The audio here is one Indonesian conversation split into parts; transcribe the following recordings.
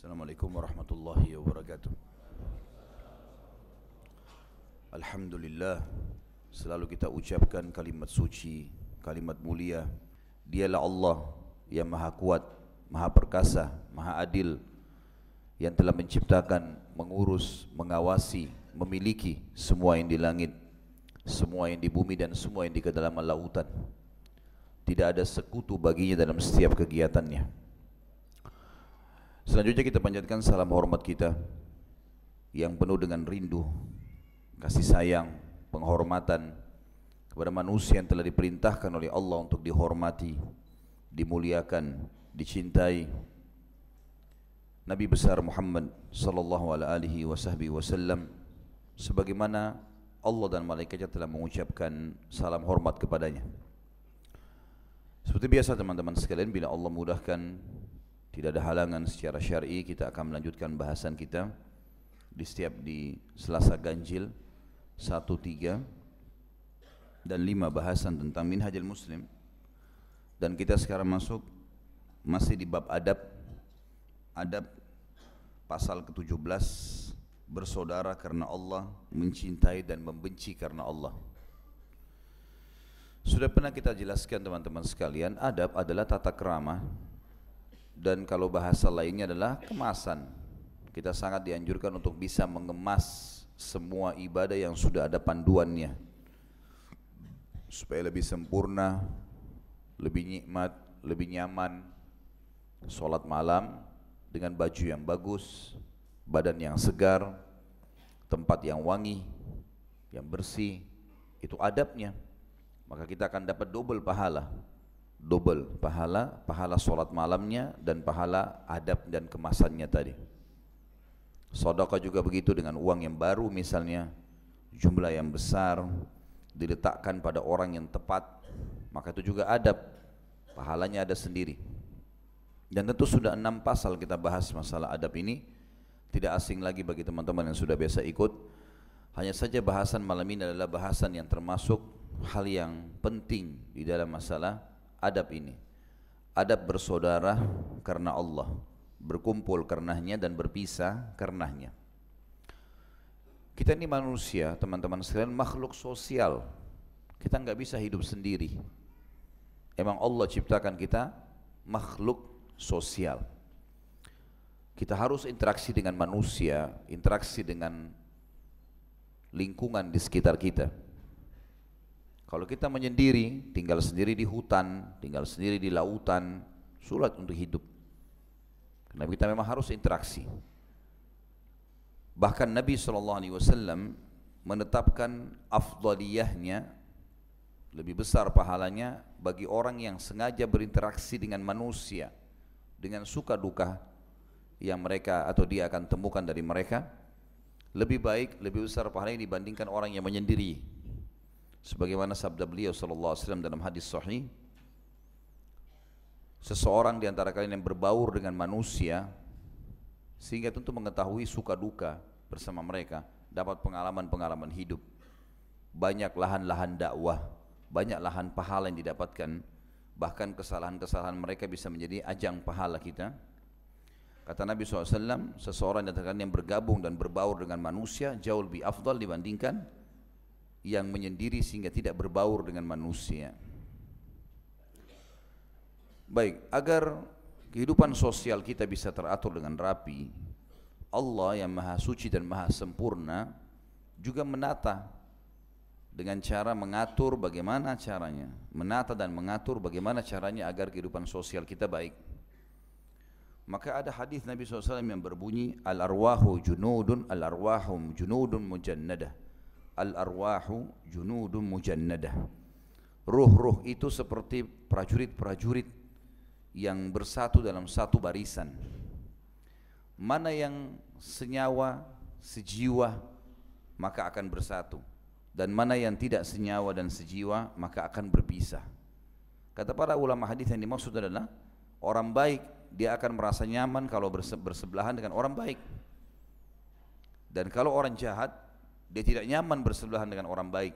Assalamualaikum warahmatullahi wabarakatuh. Alhamdulillah Selalu kita ucapkan kalimat suci Kalimat mulia. Dialah Allah yang maha kuat Maha perkasa, maha adil Yang telah menciptakan Mengurus, mengawasi Memiliki semua yang di langit Semua yang di bumi dan semua yang di kedalaman lautan. Tidak ada sekutu baginya dalam setiap kegiatannya Selanjutnya kita panjatkan salam hormat kita Yang penuh dengan rindu Kasih sayang, penghormatan Kepada manusia yang telah diperintahkan oleh Allah untuk dihormati Dimuliakan, dicintai Nabi besar Muhammad sallallahu alaihi wasallam sebagaimana Allah dan malaikatnya telah mengucapkan salam hormat kepadanya. Seperti biasa teman-teman sekalian bila Allah mudahkan tidak ada halangan secara syar'i kita akan melanjutkan bahasan kita. Di setiap di Selasa Ganjil 1 3 dan 5 bahasan tentang Minhajul Muslim. Dan kita sekarang masuk masih di bab adab. Adab pasal ke-17 bersaudara karena Allah mencintai dan membenci karena Allah. Sudah pernah kita jelaskan teman-teman sekalian, adab adalah tata kerama dan kalau bahasa lainnya adalah kemasan. Kita sangat dianjurkan untuk bisa mengemas semua ibadah yang sudah ada panduannya supaya lebih sempurna, lebih nikmat, lebih nyaman. Salat malam dengan baju yang bagus, badan yang segar, tempat yang wangi, yang bersih, itu adabnya maka kita akan dapat double pahala double pahala pahala solat malamnya dan pahala adab dan kemasannya tadi. Sodaka juga begitu dengan uang yang baru misalnya jumlah yang besar diletakkan pada orang yang tepat maka itu juga adab pahalanya ada sendiri. Dan tentu sudah enam pasal kita bahas masalah adab ini tidak asing lagi bagi teman-teman yang sudah biasa ikut. Hanya saja bahasan malam ini adalah bahasan yang termasuk hal yang penting di dalam masalah adab ini. Adab bersaudara karena Allah, berkumpul karenanya dan berpisah karenanya. Kita ini manusia, teman-teman sekalian, makhluk sosial. Kita nggak bisa hidup sendiri. Emang Allah ciptakan kita makhluk sosial. Kita harus interaksi dengan manusia, interaksi dengan lingkungan di sekitar kita. Kalau kita menyendiri, tinggal sendiri di hutan, tinggal sendiri di lautan, sulit untuk hidup. Karena kita memang harus interaksi. Bahkan Nabi SAW menetapkan afdaliyahnya lebih besar pahalanya bagi orang yang sengaja berinteraksi dengan manusia dengan suka duka yang mereka atau dia akan temukan dari mereka lebih baik, lebih besar pahalanya dibandingkan orang yang menyendiri sebagaimana sabda beliau sallallahu alaihi wasallam dalam hadis sahih seseorang di antara kalian yang berbaur dengan manusia sehingga tentu mengetahui suka duka bersama mereka dapat pengalaman-pengalaman hidup. Banyak lahan-lahan dakwah banyak lahan pahala yang didapatkan bahkan kesalahan-kesalahan mereka bisa menjadi ajang pahala kita. Kata Nabi SAW seseorang di kalian yang bergabung dan berbaur dengan manusia jauh lebih afdal dibandingkan yang menyendiri sehingga tidak berbaur dengan manusia. Baik, agar kehidupan sosial kita bisa teratur dengan rapi, Allah yang maha suci dan maha sempurna juga menata dengan cara mengatur bagaimana caranya, menata dan mengatur bagaimana caranya agar kehidupan sosial kita baik. Maka ada hadis Nabi SAW yang berbunyi Al-arwahu junudun al-arwahu junudun mujannadah al-arwahu junudun mujannadah. Ruh-ruh itu seperti prajurit-prajurit yang bersatu dalam satu barisan. Mana yang senyawa, sejiwa, maka akan bersatu. Dan mana yang tidak senyawa dan sejiwa, maka akan berpisah. Kata para ulama hadis yang dimaksud adalah orang baik dia akan merasa nyaman kalau bersebelahan dengan orang baik. Dan kalau orang jahat dia tidak nyaman bersebelahan dengan orang baik.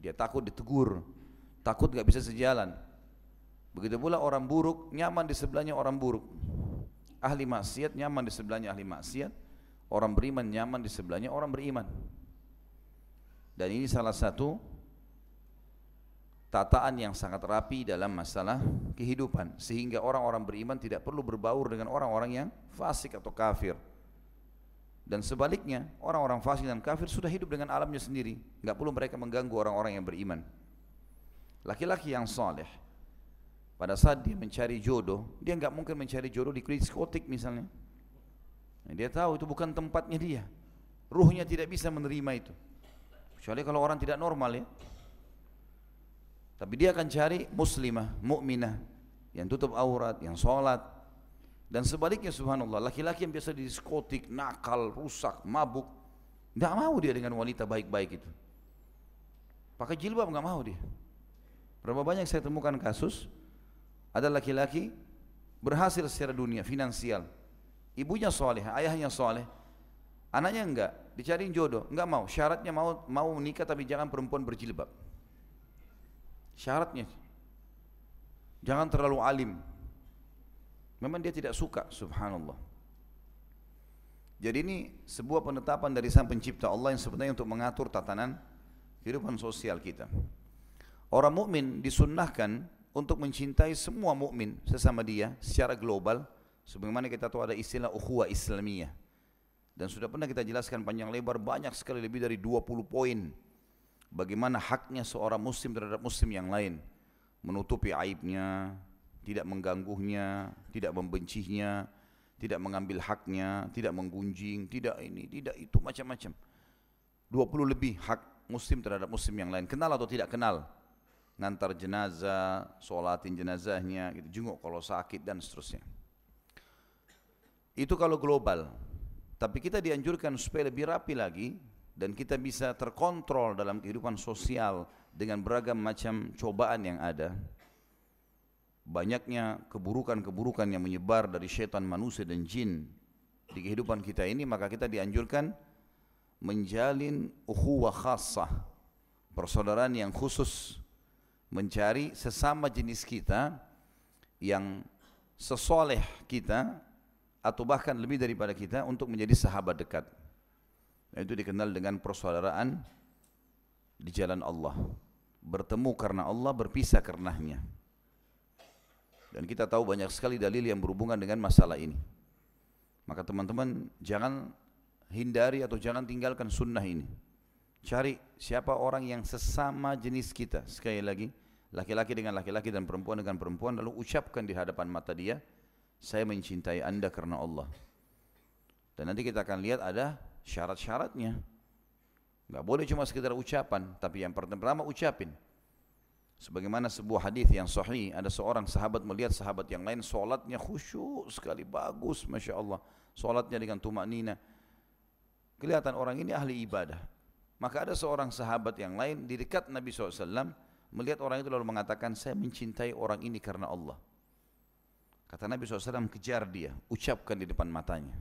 Dia takut ditegur, takut gak bisa sejalan. Begitu pula orang buruk nyaman di sebelahnya orang buruk. ahli maksiat nyaman di sebelahnya ahli maksiat, orang beriman nyaman di sebelahnya orang beriman. Dan ini salah satu tataan yang sangat rapi dalam masalah kehidupan sehingga orang-orang beriman tidak perlu berbaur dengan orang-orang yang fasik atau kafir dan sebaliknya orang-orang fasik dan kafir sudah hidup dengan alamnya sendiri. Nggak perlu mereka mengganggu orang-orang yang beriman. Laki-laki yang soleh pada saat dia mencari jodoh dia nggak mungkin mencari jodoh di diskotik misalnya. Dia tahu itu bukan tempatnya dia. Ruhnya tidak bisa menerima itu. Kecuali kalau orang tidak normal ya. Tapi dia akan cari muslimah, mukminah yang tutup aurat, yang sholat. Dan sebaliknya subhanallah, laki-laki yang biasa di diskotik, nakal, rusak, mabuk, tidak mau dia dengan wanita baik-baik itu. Pakai jilbab nggak mau dia. Berapa banyak saya temukan kasus ada laki-laki berhasil secara dunia finansial, ibunya soleh, ayahnya soleh, anaknya enggak, dicariin jodoh, enggak mau, syaratnya mau mau menikah tapi jangan perempuan berjilbab. Syaratnya jangan terlalu alim. Memang dia tidak suka, subhanallah. Jadi ini sebuah penetapan dari Sang Pencipta Allah yang sebenarnya untuk mengatur tatanan kehidupan sosial kita. Orang mukmin disunnahkan untuk mencintai semua mukmin sesama dia secara global sebagaimana kita tahu ada istilah ukhuwah islamiyah dan sudah pernah kita jelaskan panjang lebar banyak sekali lebih dari 20 poin bagaimana haknya seorang muslim terhadap muslim yang lain menutupi aibnya tidak mengganggunya tidak membencinya tidak mengambil haknya tidak menggunjing tidak ini tidak itu macam-macam. 20 lebih hak muslim terhadap muslim yang lain. Kenal atau tidak kenal? Ngantar jenazah sholatin jenazahnya gitu jenguk kalau sakit dan seterusnya. Itu kalau global. Tapi kita dianjurkan supaya lebih rapi lagi dan kita bisa terkontrol dalam kehidupan sosial dengan beragam macam cobaan yang ada banyaknya keburukan-keburukan yang menyebar dari syaitan manusia dan jin di kehidupan kita ini maka kita dianjurkan menjalin ukhuwah khassah persaudaraan yang khusus mencari sesama jenis kita yang sesoleh kita atau bahkan lebih daripada kita untuk menjadi sahabat dekat itu dikenal dengan persaudaraan di jalan Allah. Bertemu karena Allah, berpisah karenanya. Dan kita tahu banyak sekali dalil yang berhubungan dengan masalah ini. Maka teman-teman jangan hindari atau jangan tinggalkan sunnah ini. Cari siapa orang yang sesama jenis kita. Sekali lagi, laki-laki dengan laki-laki dan perempuan dengan perempuan lalu ucapkan di hadapan mata dia, saya mencintai anda karena Allah. Dan nanti kita akan lihat ada syarat-syaratnya. Enggak boleh cuma sekedar ucapan, tapi yang pertama ucapin. Sebagaimana sebuah hadis yang sahih, ada seorang sahabat melihat sahabat yang lain solatnya khusyuk sekali, bagus, masya Allah. Solatnya dengan tumak nina. Kelihatan orang ini ahli ibadah. Maka ada seorang sahabat yang lain di dekat Nabi SAW melihat orang itu lalu mengatakan, saya mencintai orang ini karena Allah. Kata Nabi SAW, kejar dia, ucapkan di depan matanya.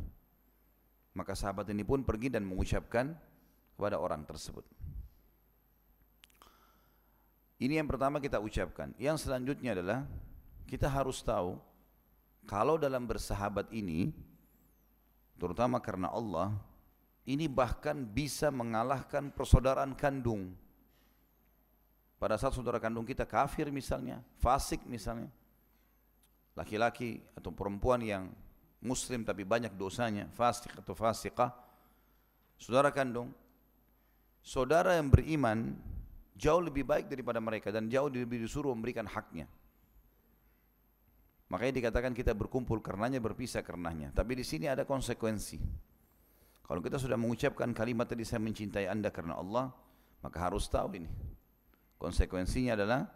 Maka sahabat ini pun pergi dan mengucapkan kepada orang tersebut. Ini yang pertama kita ucapkan. Yang selanjutnya adalah kita harus tahu kalau dalam bersahabat ini terutama karena Allah ini bahkan bisa mengalahkan persaudaraan kandung. Pada saat saudara kandung kita kafir misalnya, fasik misalnya, laki-laki atau perempuan yang muslim tapi banyak dosanya, fasik atau fasikah, saudara kandung, saudara yang beriman jauh lebih baik daripada mereka dan jauh lebih disuruh memberikan haknya. Makanya dikatakan kita berkumpul karenanya, berpisah karenanya. Tapi di sini ada konsekuensi. Kalau kita sudah mengucapkan kalimat tadi saya mencintai anda karena Allah, maka harus tahu ini. Konsekuensinya adalah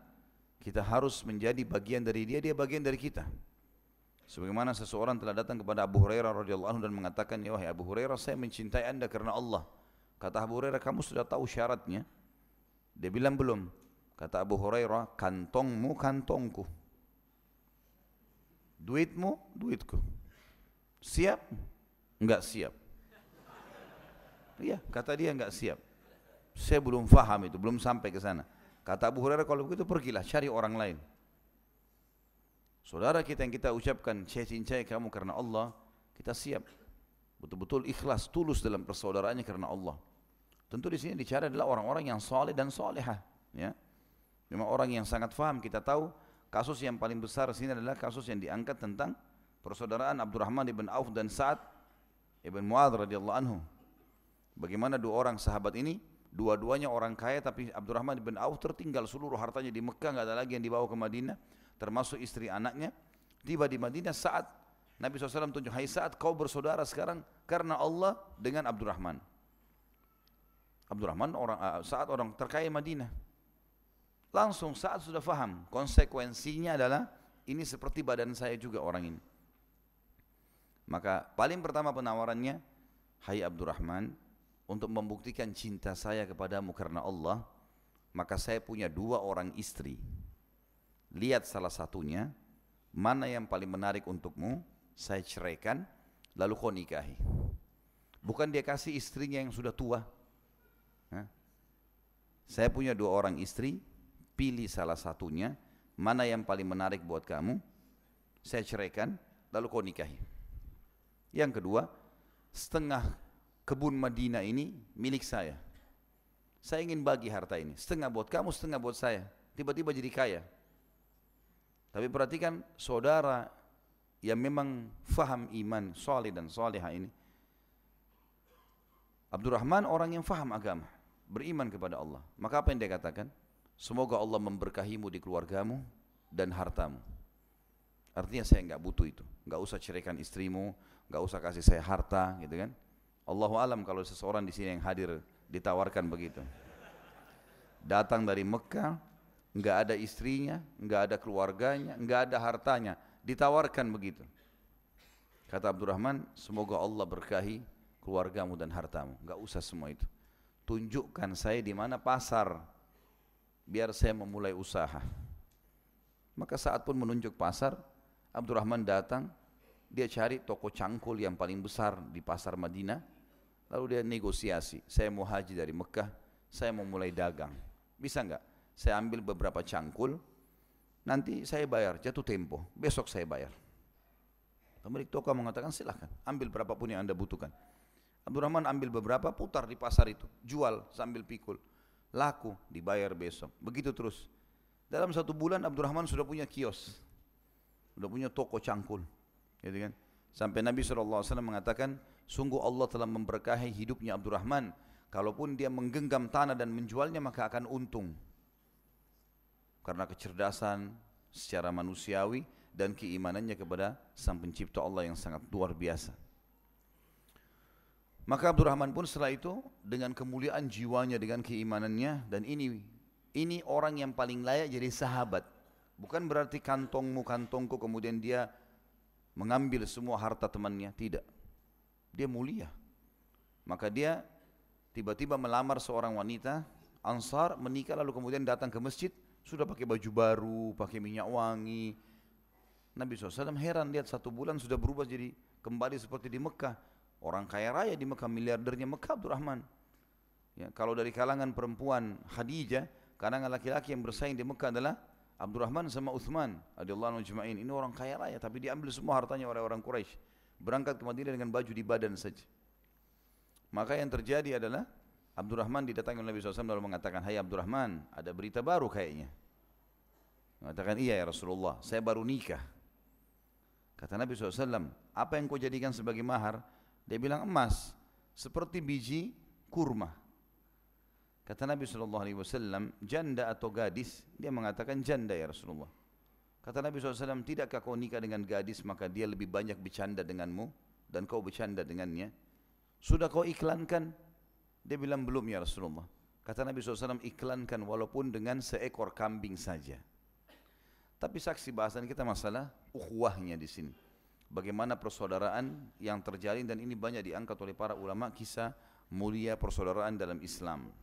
kita harus menjadi bagian dari dia, dia bagian dari kita. Sebagaimana seseorang telah datang kepada Abu Hurairah radhiyallahu anhu dan mengatakan, "Ya wahai Abu Hurairah, saya mencintai Anda karena Allah." Kata Abu Hurairah, "Kamu sudah tahu syaratnya?" Dia bilang, "Belum." Kata Abu Hurairah, "Kantongmu kantongku. Duitmu duitku." Siap? Enggak siap. Iya, kata dia enggak siap. Saya belum faham itu, belum sampai ke sana. Kata Abu Hurairah, kalau begitu pergilah cari orang lain. Saudara kita yang kita ucapkan, saya cintai kamu karena Allah, kita siap. Betul-betul ikhlas, tulus dalam persaudaraannya karena Allah. Tentu di sini dicari adalah orang-orang yang soleh dan solehah. Ya. Memang orang yang sangat faham, kita tahu kasus yang paling besar di sini adalah kasus yang diangkat tentang persaudaraan Abdurrahman ibn Auf dan Sa'ad ibn Mu'adh radhiyallahu anhu. Bagaimana dua orang sahabat ini, dua-duanya orang kaya tapi Abdurrahman ibn Auf tertinggal seluruh hartanya di Mekah, nggak ada lagi yang dibawa ke Madinah termasuk istri anaknya tiba di Madinah saat Nabi SAW tunjuk hai saat kau bersaudara sekarang karena Allah dengan Abdurrahman Abdurrahman orang uh, saat orang terkaya Madinah langsung saat sudah faham konsekuensinya adalah ini seperti badan saya juga orang ini maka paling pertama penawarannya hai Abdurrahman untuk membuktikan cinta saya kepadamu karena Allah maka saya punya dua orang istri lihat salah satunya, mana yang paling menarik untukmu, saya ceraikan, lalu kau nikahi. Bukan dia kasih istrinya yang sudah tua. Saya punya dua orang istri, pilih salah satunya, mana yang paling menarik buat kamu, saya ceraikan, lalu kau nikahi. Yang kedua, setengah kebun Madinah ini milik saya. Saya ingin bagi harta ini, setengah buat kamu, setengah buat saya. Tiba-tiba jadi kaya. Tapi perhatikan saudara yang memang faham iman, soleh dan soleha ini. Abdurrahman orang yang faham agama, beriman kepada Allah. Maka apa yang dia katakan? Semoga Allah memberkahimu di keluargamu dan hartamu. Artinya saya enggak butuh itu. Enggak usah ceraikan istrimu, enggak usah kasih saya harta, gitu kan? Allahu alam kalau seseorang di sini yang hadir ditawarkan begitu. Datang dari Mekah, nggak ada istrinya, nggak ada keluarganya, nggak ada hartanya, ditawarkan begitu. Kata Abdurrahman, semoga Allah berkahi keluargamu dan hartamu. Nggak usah semua itu. Tunjukkan saya di mana pasar, biar saya memulai usaha. Maka saat pun menunjuk pasar, Abdurrahman datang, dia cari toko cangkul yang paling besar di pasar Madinah, lalu dia negosiasi, saya mau haji dari Mekah, saya mau mulai dagang, bisa nggak? saya ambil beberapa cangkul, nanti saya bayar, jatuh tempo, besok saya bayar. Pemilik toko mengatakan silahkan, ambil berapapun yang anda butuhkan. Abdurrahman ambil beberapa, putar di pasar itu, jual sambil pikul. Laku, dibayar besok. Begitu terus. Dalam satu bulan Abdurrahman sudah punya kios. Sudah punya toko cangkul. Gitu kan? Sampai Nabi SAW mengatakan, sungguh Allah telah memberkahi hidupnya Abdurrahman. Kalaupun dia menggenggam tanah dan menjualnya maka akan untung karena kecerdasan secara manusiawi dan keimanannya kepada sang pencipta Allah yang sangat luar biasa. Maka Abdurrahman pun setelah itu dengan kemuliaan jiwanya dengan keimanannya dan ini ini orang yang paling layak jadi sahabat. Bukan berarti kantongmu kantongku kemudian dia mengambil semua harta temannya, tidak. Dia mulia. Maka dia tiba-tiba melamar seorang wanita Ansar menikah lalu kemudian datang ke masjid sudah pakai baju baru, pakai minyak wangi. Nabi SAW heran lihat satu bulan sudah berubah jadi kembali seperti di Mekah. Orang kaya raya di Mekah, miliardernya Mekah Abdurrahman. Ya, kalau dari kalangan perempuan Khadijah, kalangan laki-laki yang bersaing di Mekah adalah Abdurrahman sama Uthman Ini orang kaya raya tapi diambil semua hartanya oleh orang Quraisy. Berangkat ke Madinah dengan baju di badan saja. Maka yang terjadi adalah Abdurrahman didatangi oleh Nabi SAW lalu mengatakan, Hai Abdurrahman, ada berita baru kayaknya. Mengatakan, iya ya Rasulullah, saya baru nikah. Kata Nabi SAW, apa yang kau jadikan sebagai mahar? Dia bilang emas, seperti biji kurma. Kata Nabi SAW, janda atau gadis? Dia mengatakan janda ya Rasulullah. Kata Nabi SAW, tidakkah kau nikah dengan gadis maka dia lebih banyak bercanda denganmu dan kau bercanda dengannya? Sudah kau iklankan dia bilang belum ya Rasulullah. Kata Nabi SAW iklankan walaupun dengan seekor kambing saja. Tapi saksi bahasan kita masalah ukhuwahnya di sini. Bagaimana persaudaraan yang terjalin dan ini banyak diangkat oleh para ulama kisah mulia persaudaraan dalam Islam.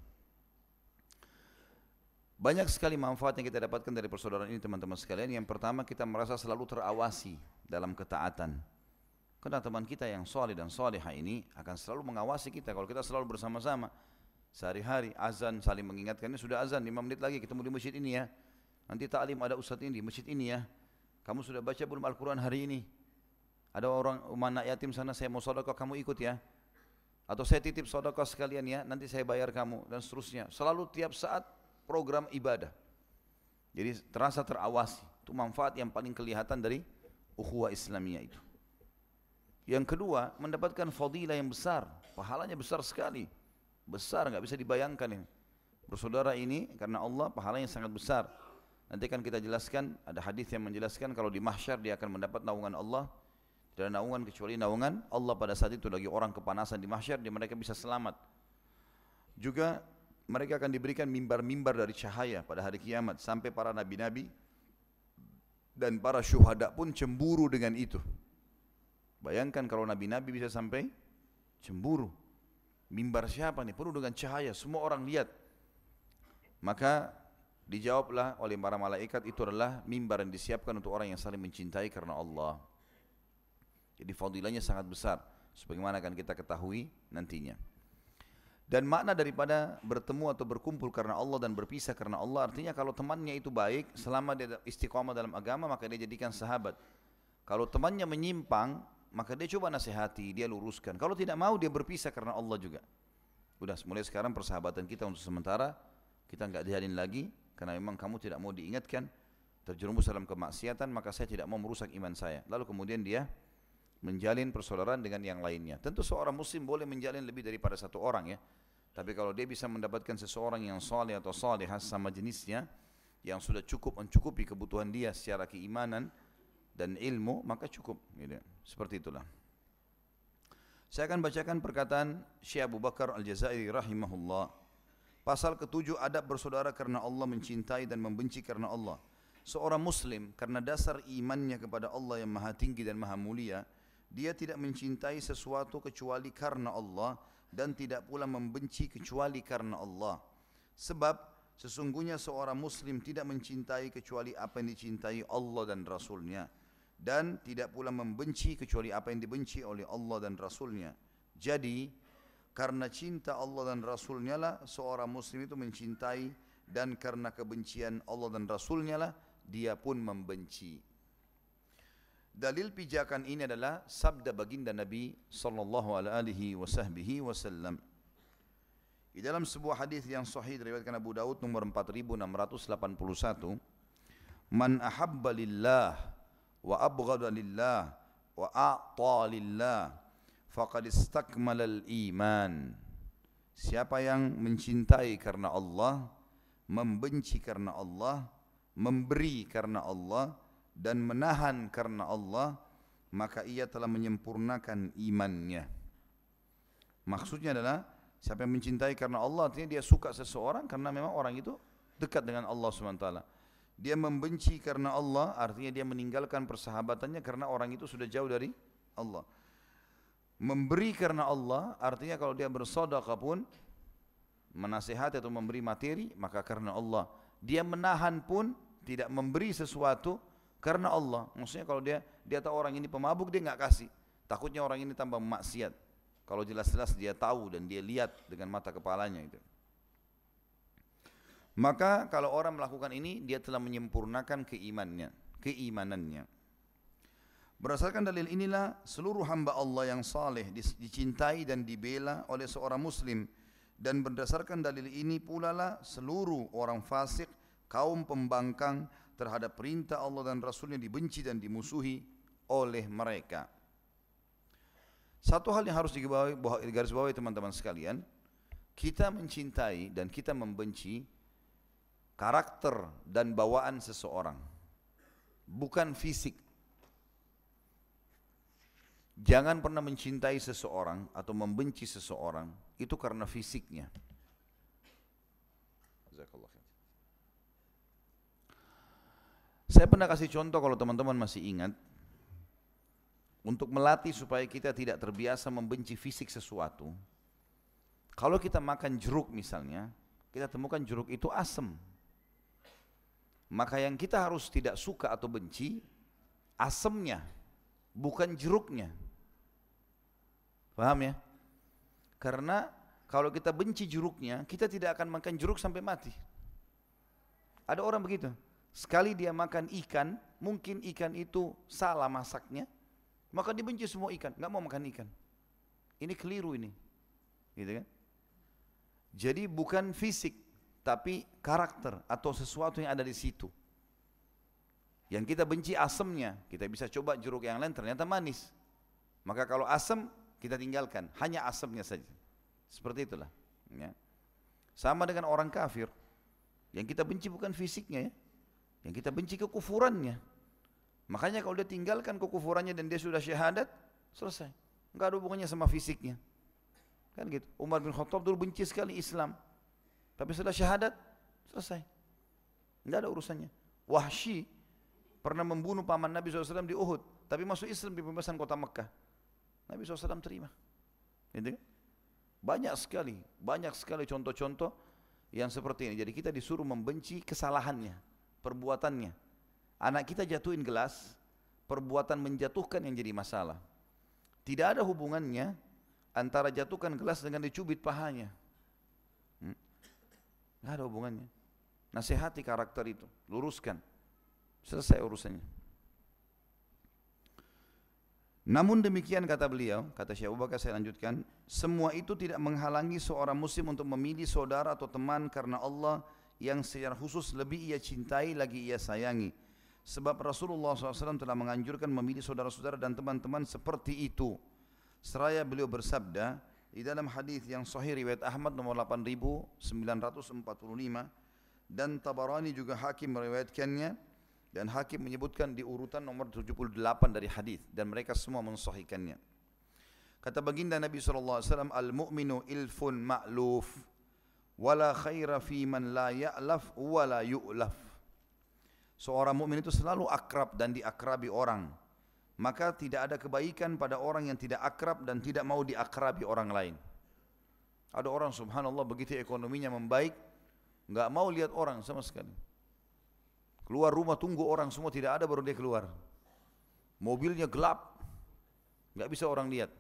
Banyak sekali manfaat yang kita dapatkan dari persaudaraan ini teman-teman sekalian. Yang pertama kita merasa selalu terawasi dalam ketaatan. Karena teman kita yang soleh dan soleha ini akan selalu mengawasi kita kalau kita selalu bersama-sama. Sehari-hari azan saling mengingatkan ini sudah azan 5 menit lagi ketemu di masjid ini ya. Nanti taklim ada ustadz ini di masjid ini ya. Kamu sudah baca belum Al-Quran hari ini? Ada orang anak yatim sana saya mau sodokah kamu ikut ya. Atau saya titip sodokah sekalian ya, nanti saya bayar kamu dan seterusnya. Selalu tiap saat program ibadah. Jadi terasa terawasi. Itu manfaat yang paling kelihatan dari ukhuwah Islamiyah itu. Yang kedua, mendapatkan fadilah yang besar. Pahalanya besar sekali. Besar, nggak bisa dibayangkan ini. Bersaudara ini karena Allah pahalanya sangat besar. Nanti kan kita jelaskan, ada hadis yang menjelaskan kalau di mahsyar dia akan mendapat naungan Allah ada naungan kecuali naungan Allah pada saat itu lagi orang kepanasan di mahsyar dia mereka bisa selamat. Juga mereka akan diberikan mimbar-mimbar dari cahaya pada hari kiamat sampai para nabi-nabi dan para syuhada pun cemburu dengan itu. Bayangkan kalau nabi-nabi bisa sampai cemburu. Mimbar siapa nih? Penuh dengan cahaya, semua orang lihat. Maka Dijawablah oleh para malaikat itu adalah mimbar yang disiapkan untuk orang yang saling mencintai karena Allah. Jadi fadilahnya sangat besar sebagaimana akan kita ketahui nantinya. Dan makna daripada bertemu atau berkumpul karena Allah dan berpisah karena Allah artinya kalau temannya itu baik selama dia istiqomah dalam agama maka dia jadikan sahabat. Kalau temannya menyimpang maka dia coba nasihati, dia luruskan. Kalau tidak mau dia berpisah karena Allah juga. Udah mulai sekarang persahabatan kita untuk sementara kita nggak dihalin lagi karena memang kamu tidak mau diingatkan terjerumus dalam kemaksiatan maka saya tidak mau merusak iman saya lalu kemudian dia menjalin persaudaraan dengan yang lainnya tentu seorang muslim boleh menjalin lebih daripada satu orang ya tapi kalau dia bisa mendapatkan seseorang yang soleh atau salihah sama jenisnya yang sudah cukup mencukupi kebutuhan dia secara keimanan dan ilmu maka cukup gitu. seperti itulah saya akan bacakan perkataan Syekh Abu Bakar Al-Jazairi rahimahullah Pasal ketujuh adab bersaudara karena Allah mencintai dan membenci karena Allah. Seorang muslim karena dasar imannya kepada Allah yang maha tinggi dan maha mulia, dia tidak mencintai sesuatu kecuali karena Allah dan tidak pula membenci kecuali karena Allah. Sebab sesungguhnya seorang muslim tidak mencintai kecuali apa yang dicintai Allah dan Rasulnya dan tidak pula membenci kecuali apa yang dibenci oleh Allah dan Rasulnya. Jadi karena cinta Allah dan Rasulnya lah seorang muslim itu mencintai dan karena kebencian Allah dan Rasulnya lah dia pun membenci. Dalil pijakan ini adalah sabda baginda Nabi sallallahu alaihi wasallam. Di dalam sebuah hadis yang sahih diriwayatkan Abu Daud nomor 4681, "Man ahabba lillah wa abghada lillah wa a'ta lillah faqad istakmalal iman. Siapa yang mencintai karena Allah, membenci karena Allah, memberi karena Allah dan menahan karena Allah, maka ia telah menyempurnakan imannya. Maksudnya adalah siapa yang mencintai karena Allah artinya dia suka seseorang karena memang orang itu dekat dengan Allah SWT. Dia membenci karena Allah artinya dia meninggalkan persahabatannya karena orang itu sudah jauh dari Allah. Memberi karena Allah artinya kalau dia bersodakah pun menasihati atau memberi materi maka karena Allah. Dia menahan pun tidak memberi sesuatu karena Allah. Maksudnya kalau dia dia tahu orang ini pemabuk dia nggak kasih. Takutnya orang ini tambah maksiat. Kalau jelas-jelas dia tahu dan dia lihat dengan mata kepalanya itu. Maka kalau orang melakukan ini dia telah menyempurnakan keimannya, keimanannya. Berdasarkan dalil inilah seluruh hamba Allah yang saleh dicintai dan dibela oleh seorang muslim dan berdasarkan dalil ini pula lah seluruh orang fasik kaum pembangkang terhadap perintah Allah dan Rasulnya dibenci dan dimusuhi oleh mereka. Satu hal yang harus digaris bawahi teman-teman sekalian, kita mencintai dan kita membenci karakter dan bawaan seseorang, bukan fisik. Jangan pernah mencintai seseorang atau membenci seseorang itu karena fisiknya. Saya pernah kasih contoh kalau teman-teman masih ingat untuk melatih supaya kita tidak terbiasa membenci fisik sesuatu. Kalau kita makan jeruk misalnya, kita temukan jeruk itu asam. Maka yang kita harus tidak suka atau benci asamnya, bukan jeruknya. Paham ya? Karena kalau kita benci jeruknya, kita tidak akan makan jeruk sampai mati. Ada orang begitu. Sekali dia makan ikan, mungkin ikan itu salah masaknya, maka dibenci semua ikan, nggak mau makan ikan. Ini keliru ini, gitu kan? Jadi bukan fisik, tapi karakter atau sesuatu yang ada di situ. Yang kita benci asamnya, kita bisa coba jeruk yang lain ternyata manis. Maka kalau asam kita tinggalkan, hanya asamnya saja. Seperti itulah. Ya. Sama dengan orang kafir. Yang kita benci bukan fisiknya ya. Yang kita benci kekufurannya. Makanya kalau dia tinggalkan kekufurannya dan dia sudah syahadat, selesai. Enggak ada hubungannya sama fisiknya. Kan gitu. Umar bin Khattab dulu benci sekali Islam. Tapi setelah syahadat, selesai. Enggak ada urusannya. Wahsy pernah membunuh paman Nabi SAW di Uhud. Tapi masuk Islam di pembebasan kota Mekah. Nabi SAW terima. Gitu kan? Banyak sekali, banyak sekali contoh-contoh yang seperti ini. Jadi kita disuruh membenci kesalahannya, perbuatannya. Anak kita jatuhin gelas, perbuatan menjatuhkan yang jadi masalah. Tidak ada hubungannya antara jatuhkan gelas dengan dicubit pahanya. Hmm? Ada hubungannya. Nasihati karakter itu, luruskan. Selesai urusannya. Namun demikian kata beliau, kata Syekh Bakar saya lanjutkan, semua itu tidak menghalangi seorang muslim untuk memilih saudara atau teman karena Allah yang secara khusus lebih ia cintai lagi ia sayangi. Sebab Rasulullah SAW telah menganjurkan memilih saudara-saudara dan teman-teman seperti itu. Seraya beliau bersabda di dalam hadis yang sahih riwayat Ahmad nomor 8945 dan Tabarani juga hakim meriwayatkannya dan hakim menyebutkan di urutan nomor 78 dari hadis dan mereka semua mensahihkannya. Kata baginda Nabi SAW, Al-mu'minu ilfun ma'luf, wala khaira fi man la ya'laf wala yu'laf. Seorang mukmin itu selalu akrab dan diakrabi orang. Maka tidak ada kebaikan pada orang yang tidak akrab dan tidak mau diakrabi orang lain. Ada orang subhanallah begitu ekonominya membaik, nggak mau lihat orang sama sekali. Keluar rumah tunggu orang semua tidak ada baru dia keluar. Mobilnya gelap. Nggak bisa orang lihat.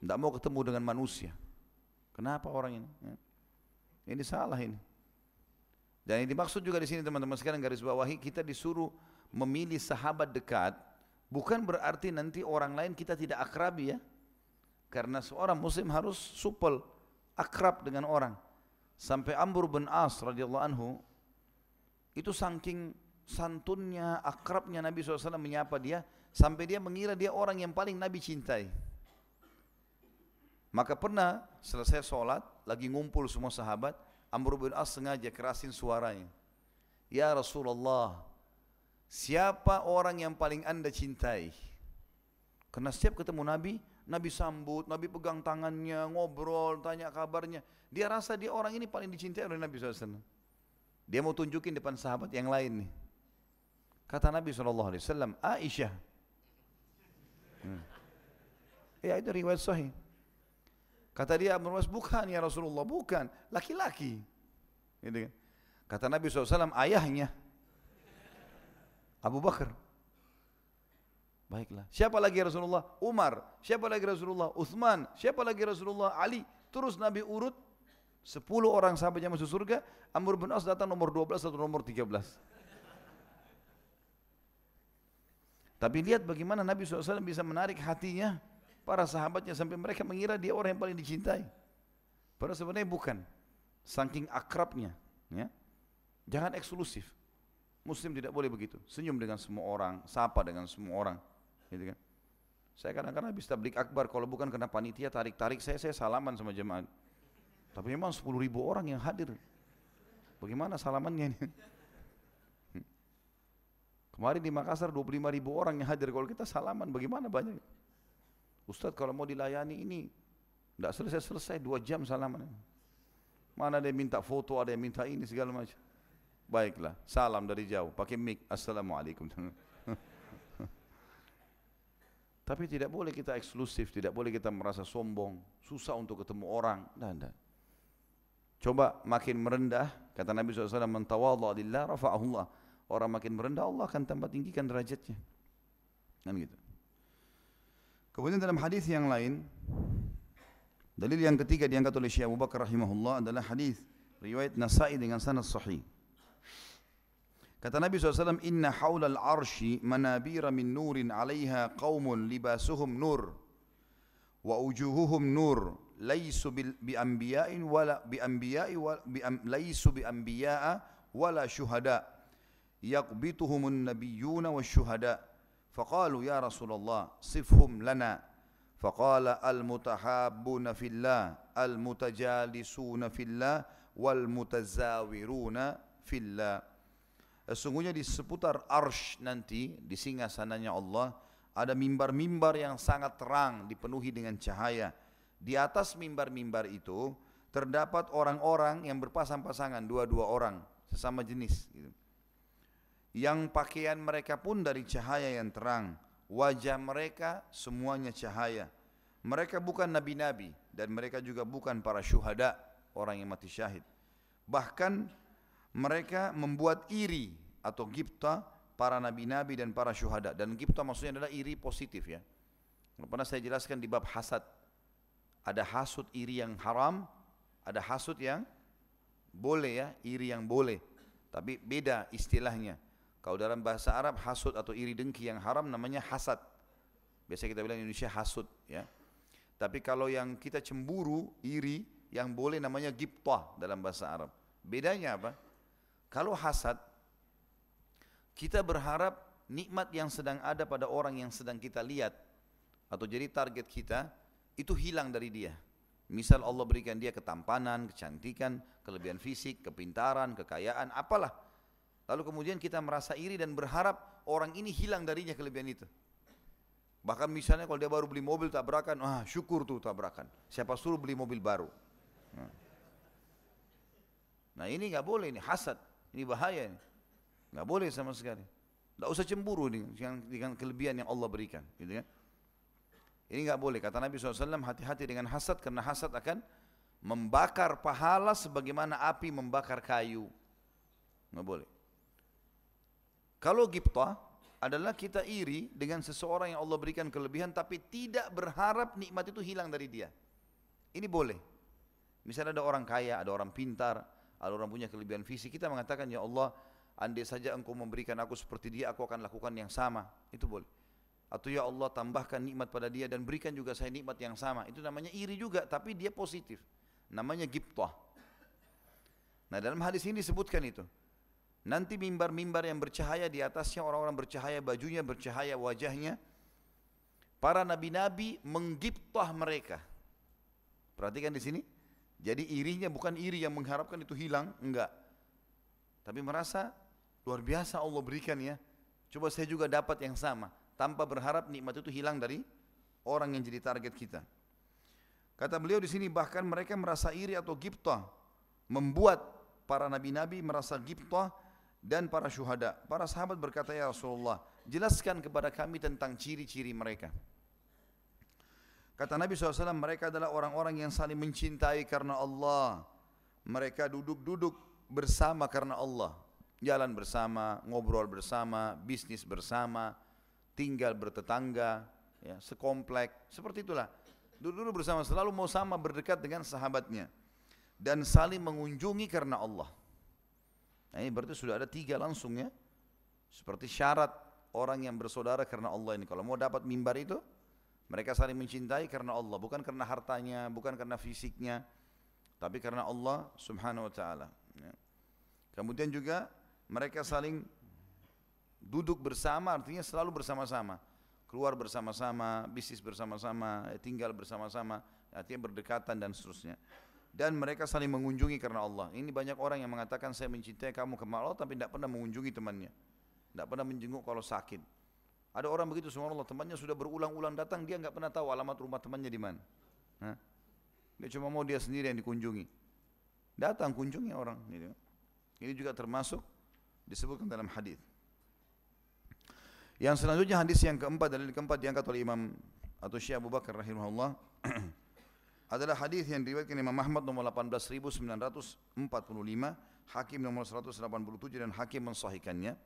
Tidak mau ketemu dengan manusia. Kenapa orang ini? Ini salah ini. Dan yang dimaksud juga di sini teman-teman sekarang garis bawahi kita disuruh memilih sahabat dekat bukan berarti nanti orang lain kita tidak akrab ya. Karena seorang muslim harus supel akrab dengan orang. Sampai Amr bin As radhiyallahu anhu itu saking santunnya, akrabnya Nabi SAW menyapa dia, sampai dia mengira dia orang yang paling Nabi cintai. Maka pernah selesai sholat, lagi ngumpul semua sahabat, Amr bin As sengaja kerasin suaranya. Ya Rasulullah, siapa orang yang paling anda cintai? Karena setiap ketemu Nabi, Nabi sambut, Nabi pegang tangannya, ngobrol, tanya kabarnya. Dia rasa dia orang ini paling dicintai oleh Nabi SAW. Dia mau tunjukin depan sahabat yang lain nih. Kata Nabi SAW, Aisyah. Hmm. Ya itu riwayat sahih. Kata dia, bukan ya Rasulullah, bukan. Laki-laki. Gitu kan. Kata Nabi SAW, ayahnya. Abu Bakar. Baiklah. Siapa lagi Rasulullah? Umar. Siapa lagi Rasulullah? Uthman. Siapa lagi Rasulullah? Ali. Terus Nabi urut Sepuluh orang sahabatnya masuk surga, Amr bin As datang nomor 12 atau nomor 13. Tapi lihat bagaimana Nabi SAW bisa menarik hatinya para sahabatnya sampai mereka mengira dia orang yang paling dicintai. Padahal sebenarnya bukan. Saking akrabnya. Ya. Jangan eksklusif. Muslim tidak boleh begitu. Senyum dengan semua orang, sapa dengan semua orang. Gitu kan? Saya kadang-kadang habis tablik akbar, kalau bukan kena panitia tarik-tarik, saya saya salaman sama jemaat. Tapi memang 10 ribu orang yang hadir. Bagaimana salamannya ini? Kemarin di Makassar 25 ribu orang yang hadir. Kalau kita salaman bagaimana banyak? Ustadz kalau mau dilayani ini tidak selesai-selesai dua jam salaman. Mana ada yang minta foto, ada yang minta ini segala macam. Baiklah, salam dari jauh, pakai mic. Assalamualaikum. Tapi tidak boleh kita eksklusif, tidak boleh kita merasa sombong, susah untuk ketemu orang. Tidak, tidak. Coba makin merendah, kata Nabi SAW, Mentawadha lillah rafa'ahullah. Orang makin merendah, Allah akan tambah tinggikan derajatnya. Kan gitu. Kemudian dalam hadis yang lain, dalil yang ketiga diangkat oleh Syekh Abu Bakar rahimahullah adalah hadis riwayat Nasai dengan sanad sahih. Kata Nabi SAW, Inna al arshi manabira min nurin alaiha qawmun libasuhum nur wa ujuhuhum nur laisu bi anbiya'in wala bi anbiya'i wa bi laisu bi anbiya'a wala syuhada yaqbituhumun nabiyyuna wasyuhada faqalu ya Rasulullah sifhum lana faqala al mutahabbuna fillah al mutajalisuna fillah wal mutazawiruna fillah Sesungguhnya di seputar arsh nanti, di singa sananya Allah, ada mimbar-mimbar yang sangat terang, dipenuhi dengan cahaya. Di atas mimbar-mimbar itu, terdapat orang-orang yang berpasang-pasangan, dua-dua orang, sesama jenis. Gitu. Yang pakaian mereka pun dari cahaya yang terang. Wajah mereka semuanya cahaya. Mereka bukan nabi-nabi dan mereka juga bukan para syuhada, orang yang mati syahid. Bahkan mereka membuat iri atau gipta para nabi-nabi dan para syuhada. Dan gipta maksudnya adalah iri positif ya. Pernah saya jelaskan di bab hasad. Ada hasud iri yang haram, ada hasud yang boleh ya, iri yang boleh. Tapi beda istilahnya. Kalau dalam bahasa Arab hasud atau iri dengki yang haram namanya hasad. Biasa kita bilang Indonesia hasud ya. Tapi kalau yang kita cemburu, iri, yang boleh namanya giptah dalam bahasa Arab. Bedanya apa? Kalau hasad, kita berharap nikmat yang sedang ada pada orang yang sedang kita lihat atau jadi target kita itu hilang dari dia. Misal Allah berikan dia ketampanan, kecantikan, kelebihan fisik, kepintaran, kekayaan, apalah. Lalu kemudian kita merasa iri dan berharap orang ini hilang darinya kelebihan itu. Bahkan misalnya kalau dia baru beli mobil tabrakan, ah syukur tuh tabrakan. Siapa suruh beli mobil baru? Nah, nah ini nggak boleh ini hasad. Ini bahaya ini. Nggak boleh sama sekali. Nggak usah cemburu dengan, dengan kelebihan yang Allah berikan. Gitu kan? Ini nggak boleh. Kata Nabi SAW, hati-hati dengan hasad karena hasad akan membakar pahala sebagaimana api membakar kayu. Nggak boleh. Kalau gipta adalah kita iri dengan seseorang yang Allah berikan kelebihan tapi tidak berharap nikmat itu hilang dari dia. Ini boleh. Misalnya ada orang kaya, ada orang pintar, ada orang punya kelebihan fisik, kita mengatakan ya Allah, andai saja engkau memberikan aku seperti dia, aku akan lakukan yang sama. Itu boleh. Atau ya Allah tambahkan nikmat pada dia dan berikan juga saya nikmat yang sama. Itu namanya iri juga, tapi dia positif. Namanya giptah. Nah dalam hadis ini disebutkan itu. Nanti mimbar-mimbar yang bercahaya di atasnya orang-orang bercahaya bajunya, bercahaya wajahnya. Para nabi-nabi menggiptah mereka. Perhatikan di sini. Jadi irinya bukan iri yang mengharapkan itu hilang, enggak. Tapi merasa luar biasa Allah berikan ya. Coba saya juga dapat yang sama tanpa berharap nikmat itu hilang dari orang yang jadi target kita. Kata beliau di sini bahkan mereka merasa iri atau gipta membuat para nabi-nabi merasa gipta dan para syuhada. Para sahabat berkata ya Rasulullah, jelaskan kepada kami tentang ciri-ciri mereka. Kata Nabi SAW, mereka adalah orang-orang yang saling mencintai karena Allah. Mereka duduk-duduk bersama karena Allah. Jalan bersama, ngobrol bersama, bisnis bersama, tinggal bertetangga, ya, sekomplek, seperti itulah. Duduk-duduk bersama, selalu mau sama berdekat dengan sahabatnya. Dan saling mengunjungi karena Allah. Ini berarti sudah ada tiga langsung ya. Seperti syarat orang yang bersaudara karena Allah ini. Kalau mau dapat mimbar itu, mereka saling mencintai karena Allah, bukan karena hartanya, bukan karena fisiknya, tapi karena Allah Subhanahu wa taala. Ya. Kemudian juga mereka saling duduk bersama artinya selalu bersama-sama. Keluar bersama-sama, bisnis bersama-sama, tinggal bersama-sama, artinya berdekatan dan seterusnya. Dan mereka saling mengunjungi karena Allah. Ini banyak orang yang mengatakan saya mencintai kamu karena Allah tapi tidak pernah mengunjungi temannya. Tidak pernah menjenguk kalau sakit. Ada orang begitu Allah temannya sudah berulang-ulang datang dia nggak pernah tahu alamat rumah temannya di mana. Hah? Dia cuma mau dia sendiri yang dikunjungi. Datang kunjungi orang. Gitu. Ini juga termasuk disebutkan dalam hadis. Yang selanjutnya hadis yang keempat dalil keempat diangkat oleh Imam atau Syekh Abu Bakar rahimahullah adalah hadis yang diriwayatkan Imam Ahmad nomor 18945, Hakim nomor 187 dan Hakim mensahihkannya.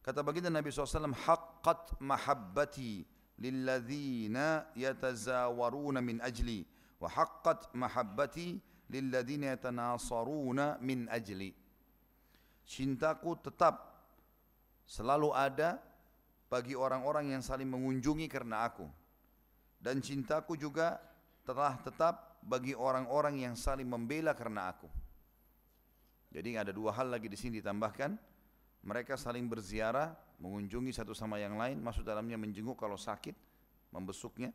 Kata baginda Nabi SAW, Haqqat mahabbati lilladzina yatazawaruna min ajli. Wa haqqat mahabbati lilladzina yatanasaruna min ajli. Cintaku tetap selalu ada bagi orang-orang yang saling mengunjungi karena aku. Dan cintaku juga telah tetap bagi orang-orang yang saling membela karena aku. Jadi ada dua hal lagi di sini ditambahkan. Mereka saling berziarah, mengunjungi satu sama yang lain, masuk dalamnya menjenguk kalau sakit, membesuknya.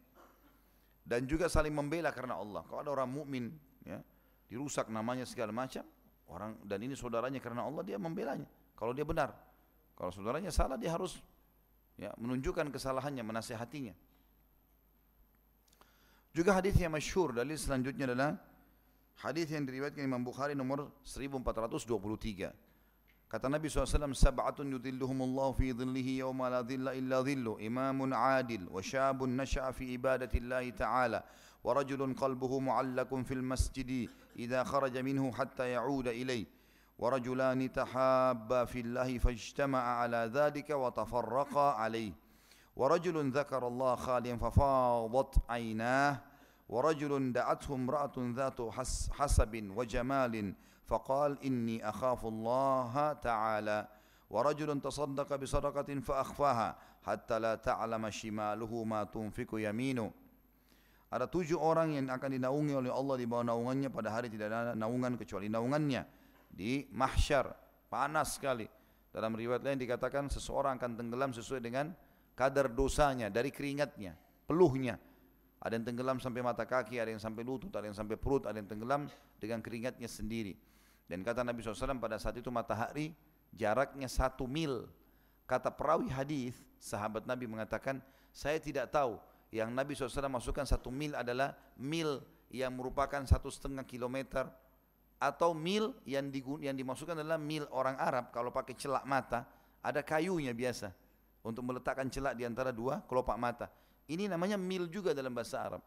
Dan juga saling membela karena Allah. Kalau ada orang mukmin, ya, dirusak namanya segala macam, orang dan ini saudaranya karena Allah dia membelanya. Kalau dia benar, kalau saudaranya salah dia harus ya, menunjukkan kesalahannya, menasehatinya. Juga hadis yang masyhur dalil selanjutnya adalah hadis yang diriwayatkan Imam Bukhari nomor 1423. Kata Nabi SAW, Sab'atun yudhilluhumullahu fi dhillihi yawma la dhilla illa dhillu, imamun adil, wa syabun nasha'a fi ibadatillahi ta'ala, wa rajulun qalbuhu mu'allakun fil masjidi, idha kharaja minhu hatta ya'uda ilayh, ورجلان تحابا في الله فاجتمعا على ذلك وتفرقا عليه ورجل ذكر الله خاليا ففاضت عيناه ورجل دعته امرأة ذات حسب وجمال فقال إني أخاف الله تعالى ورجل تصدق بصدقة فأخفاها حتى لا تعلم شماله ما تنفق يمينه Ada tujuh orang yang akan dinaungi oleh Allah di bawah naungannya pada hari tidak ada naungan kecuali naungannya. di mahsyar panas sekali dalam riwayat lain dikatakan seseorang akan tenggelam sesuai dengan kadar dosanya dari keringatnya peluhnya. Ada yang tenggelam sampai mata kaki ada yang sampai lutut ada yang sampai perut ada yang tenggelam dengan keringatnya sendiri. Dan kata Nabi SAW pada saat itu matahari jaraknya satu mil. Kata perawi hadis sahabat Nabi mengatakan saya tidak tahu yang Nabi SAW masukkan satu mil adalah mil yang merupakan satu setengah kilometer atau mil yang, yang dimasukkan adalah mil orang Arab. Kalau pakai celak mata ada kayunya biasa untuk meletakkan celak di antara dua kelopak mata. Ini namanya mil juga dalam bahasa Arab.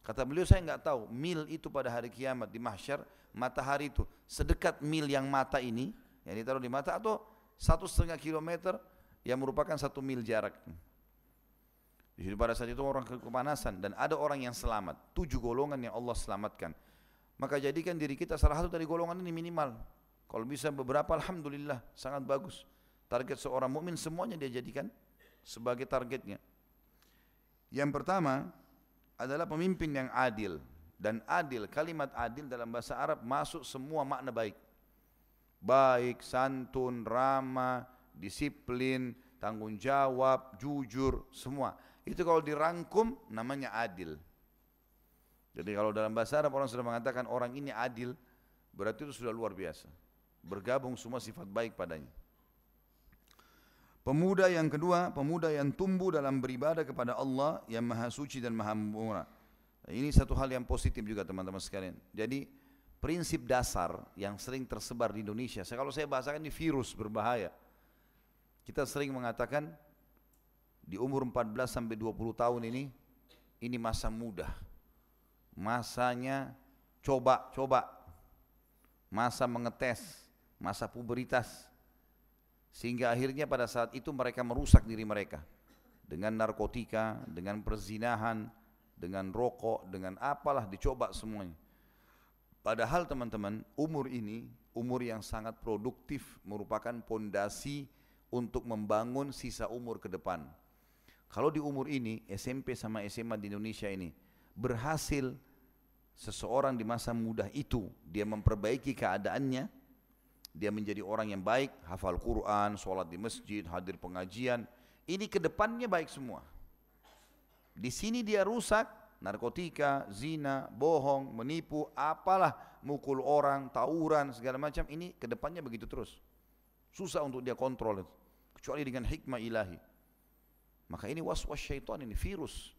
Kata beliau saya nggak tahu mil itu pada hari kiamat di mahsyar matahari itu sedekat mil yang mata ini yang ditaruh di mata atau satu setengah kilometer yang merupakan satu mil jarak. Di situ pada saat itu orang kepanasan dan ada orang yang selamat. Tujuh golongan yang Allah selamatkan. Maka jadikan diri kita salah satu dari golongan ini minimal. Kalau bisa beberapa alhamdulillah sangat bagus. Target seorang mukmin semuanya dia jadikan sebagai targetnya. Yang pertama adalah pemimpin yang adil dan adil kalimat adil dalam bahasa Arab masuk semua makna baik. Baik, santun, ramah, disiplin, tanggung jawab, jujur, semua. Itu kalau dirangkum namanya adil. Jadi kalau dalam bahasa Arab orang sudah mengatakan orang ini adil, berarti itu sudah luar biasa. Bergabung semua sifat baik padanya. Pemuda yang kedua, pemuda yang tumbuh dalam beribadah kepada Allah yang maha suci dan maha murah. Ini satu hal yang positif juga teman-teman sekalian. Jadi prinsip dasar yang sering tersebar di Indonesia, saya, kalau saya bahasakan ini virus berbahaya. Kita sering mengatakan di umur 14 sampai 20 tahun ini, ini masa muda masanya coba-coba, masa mengetes, masa puberitas. Sehingga akhirnya pada saat itu mereka merusak diri mereka dengan narkotika, dengan perzinahan, dengan rokok, dengan apalah dicoba semuanya. Padahal teman-teman, umur ini umur yang sangat produktif merupakan pondasi untuk membangun sisa umur ke depan. Kalau di umur ini SMP sama SMA di Indonesia ini berhasil seseorang di masa muda itu dia memperbaiki keadaannya dia menjadi orang yang baik hafal Quran sholat di masjid hadir pengajian. Ini ke depannya baik semua. Di sini dia rusak narkotika zina bohong menipu apalah mukul orang tawuran segala macam. Ini ke depannya begitu terus. Susah untuk dia kontrol. Kecuali dengan hikmah ilahi. Maka ini was-was syaitan ini virus.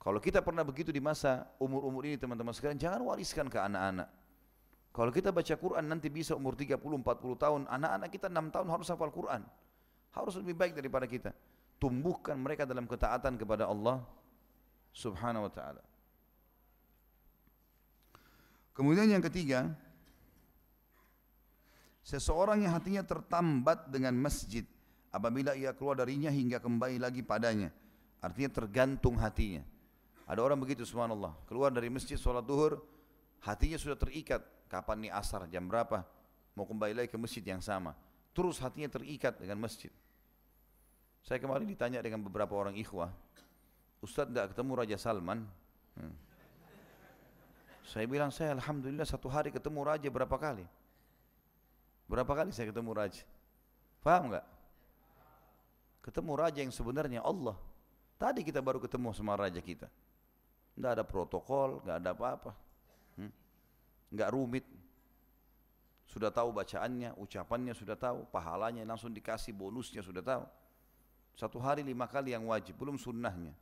Kalau kita pernah begitu di masa umur-umur ini teman-teman sekalian, jangan wariskan ke anak-anak. Kalau kita baca Quran nanti bisa umur 30, 40 tahun, anak-anak kita 6 tahun harus hafal Quran. Harus lebih baik daripada kita. Tumbuhkan mereka dalam ketaatan kepada Allah subhanahu wa ta'ala. Kemudian yang ketiga, seseorang yang hatinya tertambat dengan masjid apabila ia keluar darinya hingga kembali lagi padanya. Artinya tergantung hatinya. Ada orang begitu subhanallah, keluar dari masjid sholat duhur, hatinya sudah terikat. Kapan nih asar, jam berapa? Mau kembali lagi ke masjid yang sama. terus hatinya terikat dengan masjid. Saya kemarin ditanya dengan beberapa orang ikhwah, Ustadz tidak ketemu Raja Salman? Hmm. Saya bilang, saya Alhamdulillah satu hari ketemu Raja berapa kali? Berapa kali saya ketemu Raja? Faham nggak? Ketemu Raja yang sebenarnya Allah. Tadi kita baru ketemu sama Raja kita. Tidak ada protokol, nggak ada apa-apa. Nggak rumit. Sudah tahu bacaannya, ucapannya sudah tahu, pahalanya langsung dikasih bonusnya sudah tahu. Satu hari lima kali yang wajib, belum sunnahnya,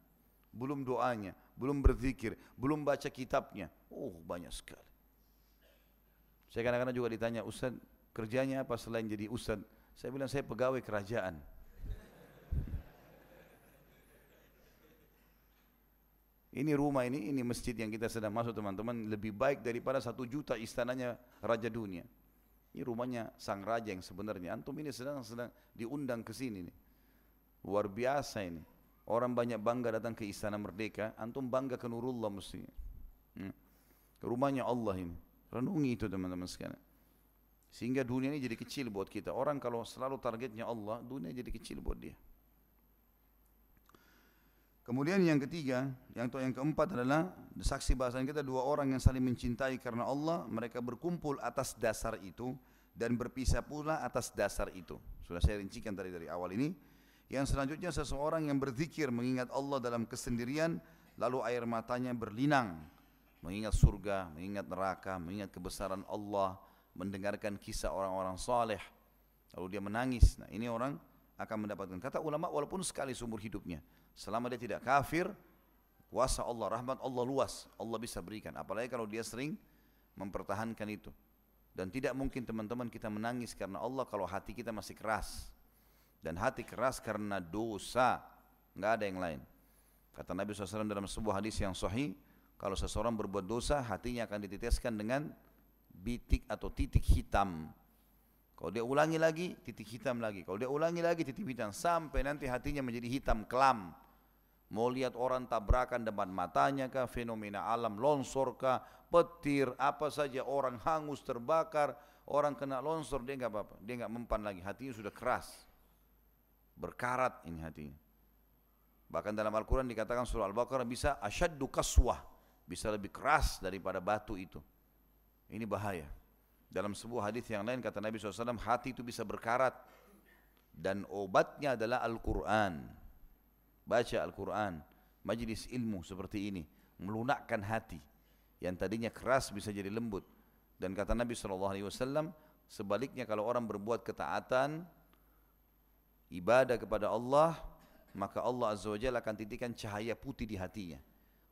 belum doanya, belum berzikir, belum baca kitabnya. Oh banyak sekali. Saya kadang-kadang juga ditanya, Ustaz kerjanya apa selain jadi Ustaz? Saya bilang saya pegawai kerajaan. Ini rumah ini, ini masjid yang kita sedang masuk teman-teman lebih baik daripada satu juta istananya Raja Dunia. Ini rumahnya sang raja yang sebenarnya. Antum ini sedang sedang diundang ke sini nih. Luar biasa ini. Orang banyak bangga datang ke Istana Merdeka, antum bangga ke Nurullah mestinya. Hmm. Rumahnya Allah ini. Renungi itu teman-teman sekalian. Sehingga dunia ini jadi kecil buat kita. Orang kalau selalu targetnya Allah, dunia jadi kecil buat dia. Kemudian yang ketiga, yang yang keempat adalah saksi bahasan kita dua orang yang saling mencintai karena Allah, mereka berkumpul atas dasar itu dan berpisah pula atas dasar itu. Sudah saya rincikan tadi dari awal ini. Yang selanjutnya seseorang yang berzikir mengingat Allah dalam kesendirian lalu air matanya berlinang mengingat surga, mengingat neraka, mengingat kebesaran Allah, mendengarkan kisah orang-orang saleh lalu dia menangis. Nah, ini orang akan mendapatkan kata ulama walaupun sekali seumur hidupnya Selama dia tidak kafir, kuasa Allah, rahmat Allah luas, Allah bisa berikan. Apalagi kalau dia sering mempertahankan itu. Dan tidak mungkin teman-teman kita menangis karena Allah kalau hati kita masih keras. Dan hati keras karena dosa, nggak ada yang lain. Kata Nabi SAW dalam sebuah hadis yang sahih, kalau seseorang berbuat dosa, hatinya akan diteteskan dengan bitik atau titik hitam. Kalau dia ulangi lagi, titik hitam lagi. Kalau dia ulangi lagi, titik hitam. Sampai nanti hatinya menjadi hitam kelam. Mau lihat orang tabrakan depan matanya kah, fenomena alam longsor kah, petir, apa saja orang hangus terbakar, orang kena longsor dia nggak apa-apa, dia nggak mempan lagi, hatinya sudah keras, berkarat ini hatinya. Bahkan dalam Al-Quran dikatakan surah Al-Baqarah bisa asyaddu kaswah, bisa lebih keras daripada batu itu. Ini bahaya. Dalam sebuah hadis yang lain kata Nabi SAW, hati itu bisa berkarat dan obatnya adalah Al-Quran baca Al-Quran, majlis ilmu seperti ini, melunakkan hati yang tadinya keras bisa jadi lembut. Dan kata Nabi SAW, sebaliknya kalau orang berbuat ketaatan, ibadah kepada Allah, maka Allah Azza wa Jalla akan titikan cahaya putih di hatinya.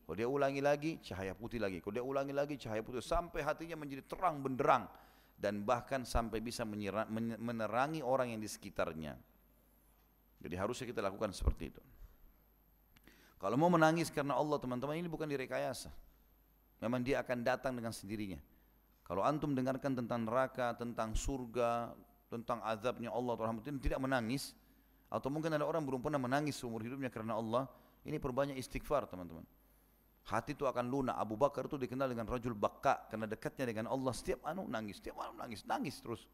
Kalau dia ulangi lagi, cahaya putih lagi. Kalau dia ulangi lagi, cahaya putih. Sampai hatinya menjadi terang benderang. Dan bahkan sampai bisa menerangi orang yang di sekitarnya. Jadi harusnya kita lakukan seperti itu. Kalau mau menangis karena Allah teman-teman ini bukan direkayasa. Memang dia akan datang dengan sendirinya. Kalau antum dengarkan tentang neraka, tentang surga, tentang azabnya Allah rahmatnya tidak menangis, atau mungkin ada orang belum pernah menangis seumur hidupnya karena Allah, ini perbanyak istighfar teman-teman. Hati itu akan lunak. Abu Bakar itu dikenal dengan rajul bakka karena dekatnya dengan Allah. Setiap anu nangis, setiap anu nangis, nangis terus.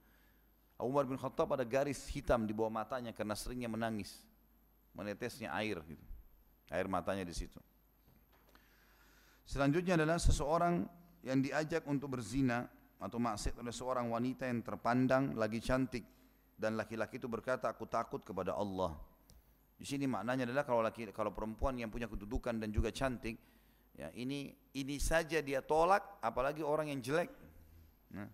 Umar bin Khattab ada garis hitam di bawah matanya karena seringnya menangis. Menetesnya air gitu air matanya di situ. Selanjutnya adalah seseorang yang diajak untuk berzina atau maksiat oleh seorang wanita yang terpandang lagi cantik dan laki-laki itu berkata aku takut kepada Allah. Di sini maknanya adalah kalau laki kalau perempuan yang punya kedudukan dan juga cantik ya ini ini saja dia tolak apalagi orang yang jelek. Nah.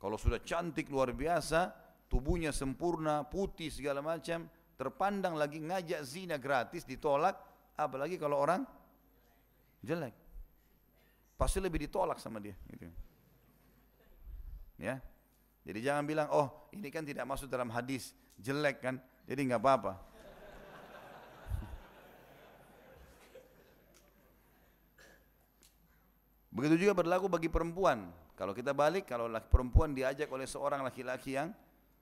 Kalau sudah cantik luar biasa, tubuhnya sempurna, putih segala macam, terpandang lagi ngajak zina gratis ditolak apalagi kalau orang jelek pasti lebih ditolak sama dia gitu. ya jadi jangan bilang oh ini kan tidak masuk dalam hadis jelek kan jadi nggak apa-apa Begitu juga berlaku bagi perempuan. Kalau kita balik, kalau perempuan diajak oleh seorang laki-laki yang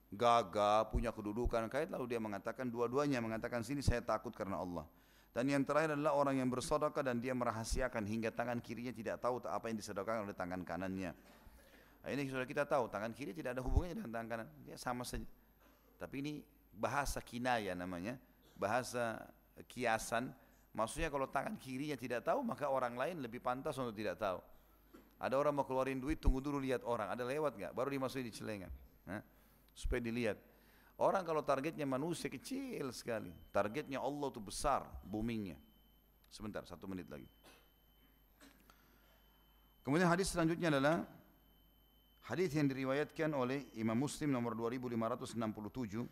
gagah, punya kedudukan kait lalu dia mengatakan dua-duanya mengatakan sini saya takut karena Allah. Dan yang terakhir adalah orang yang bersedekah dan dia merahasiakan hingga tangan kirinya tidak tahu apa yang disedekahkan oleh tangan kanannya. Nah, ini sudah kita tahu, tangan kiri tidak ada hubungannya dengan tangan kanan. Dia sama saja. Tapi ini bahasa kinaya namanya, bahasa kiasan. Maksudnya kalau tangan kirinya tidak tahu, maka orang lain lebih pantas untuk tidak tahu. Ada orang mau keluarin duit, tunggu dulu lihat orang. Ada lewat nggak? Baru dimasukin di celengan. Nah, supaya dilihat. Orang kalau targetnya manusia kecil sekali. Targetnya Allah itu besar, boomingnya. Sebentar, satu menit lagi. Kemudian hadis selanjutnya adalah hadis yang diriwayatkan oleh Imam Muslim nomor 2567.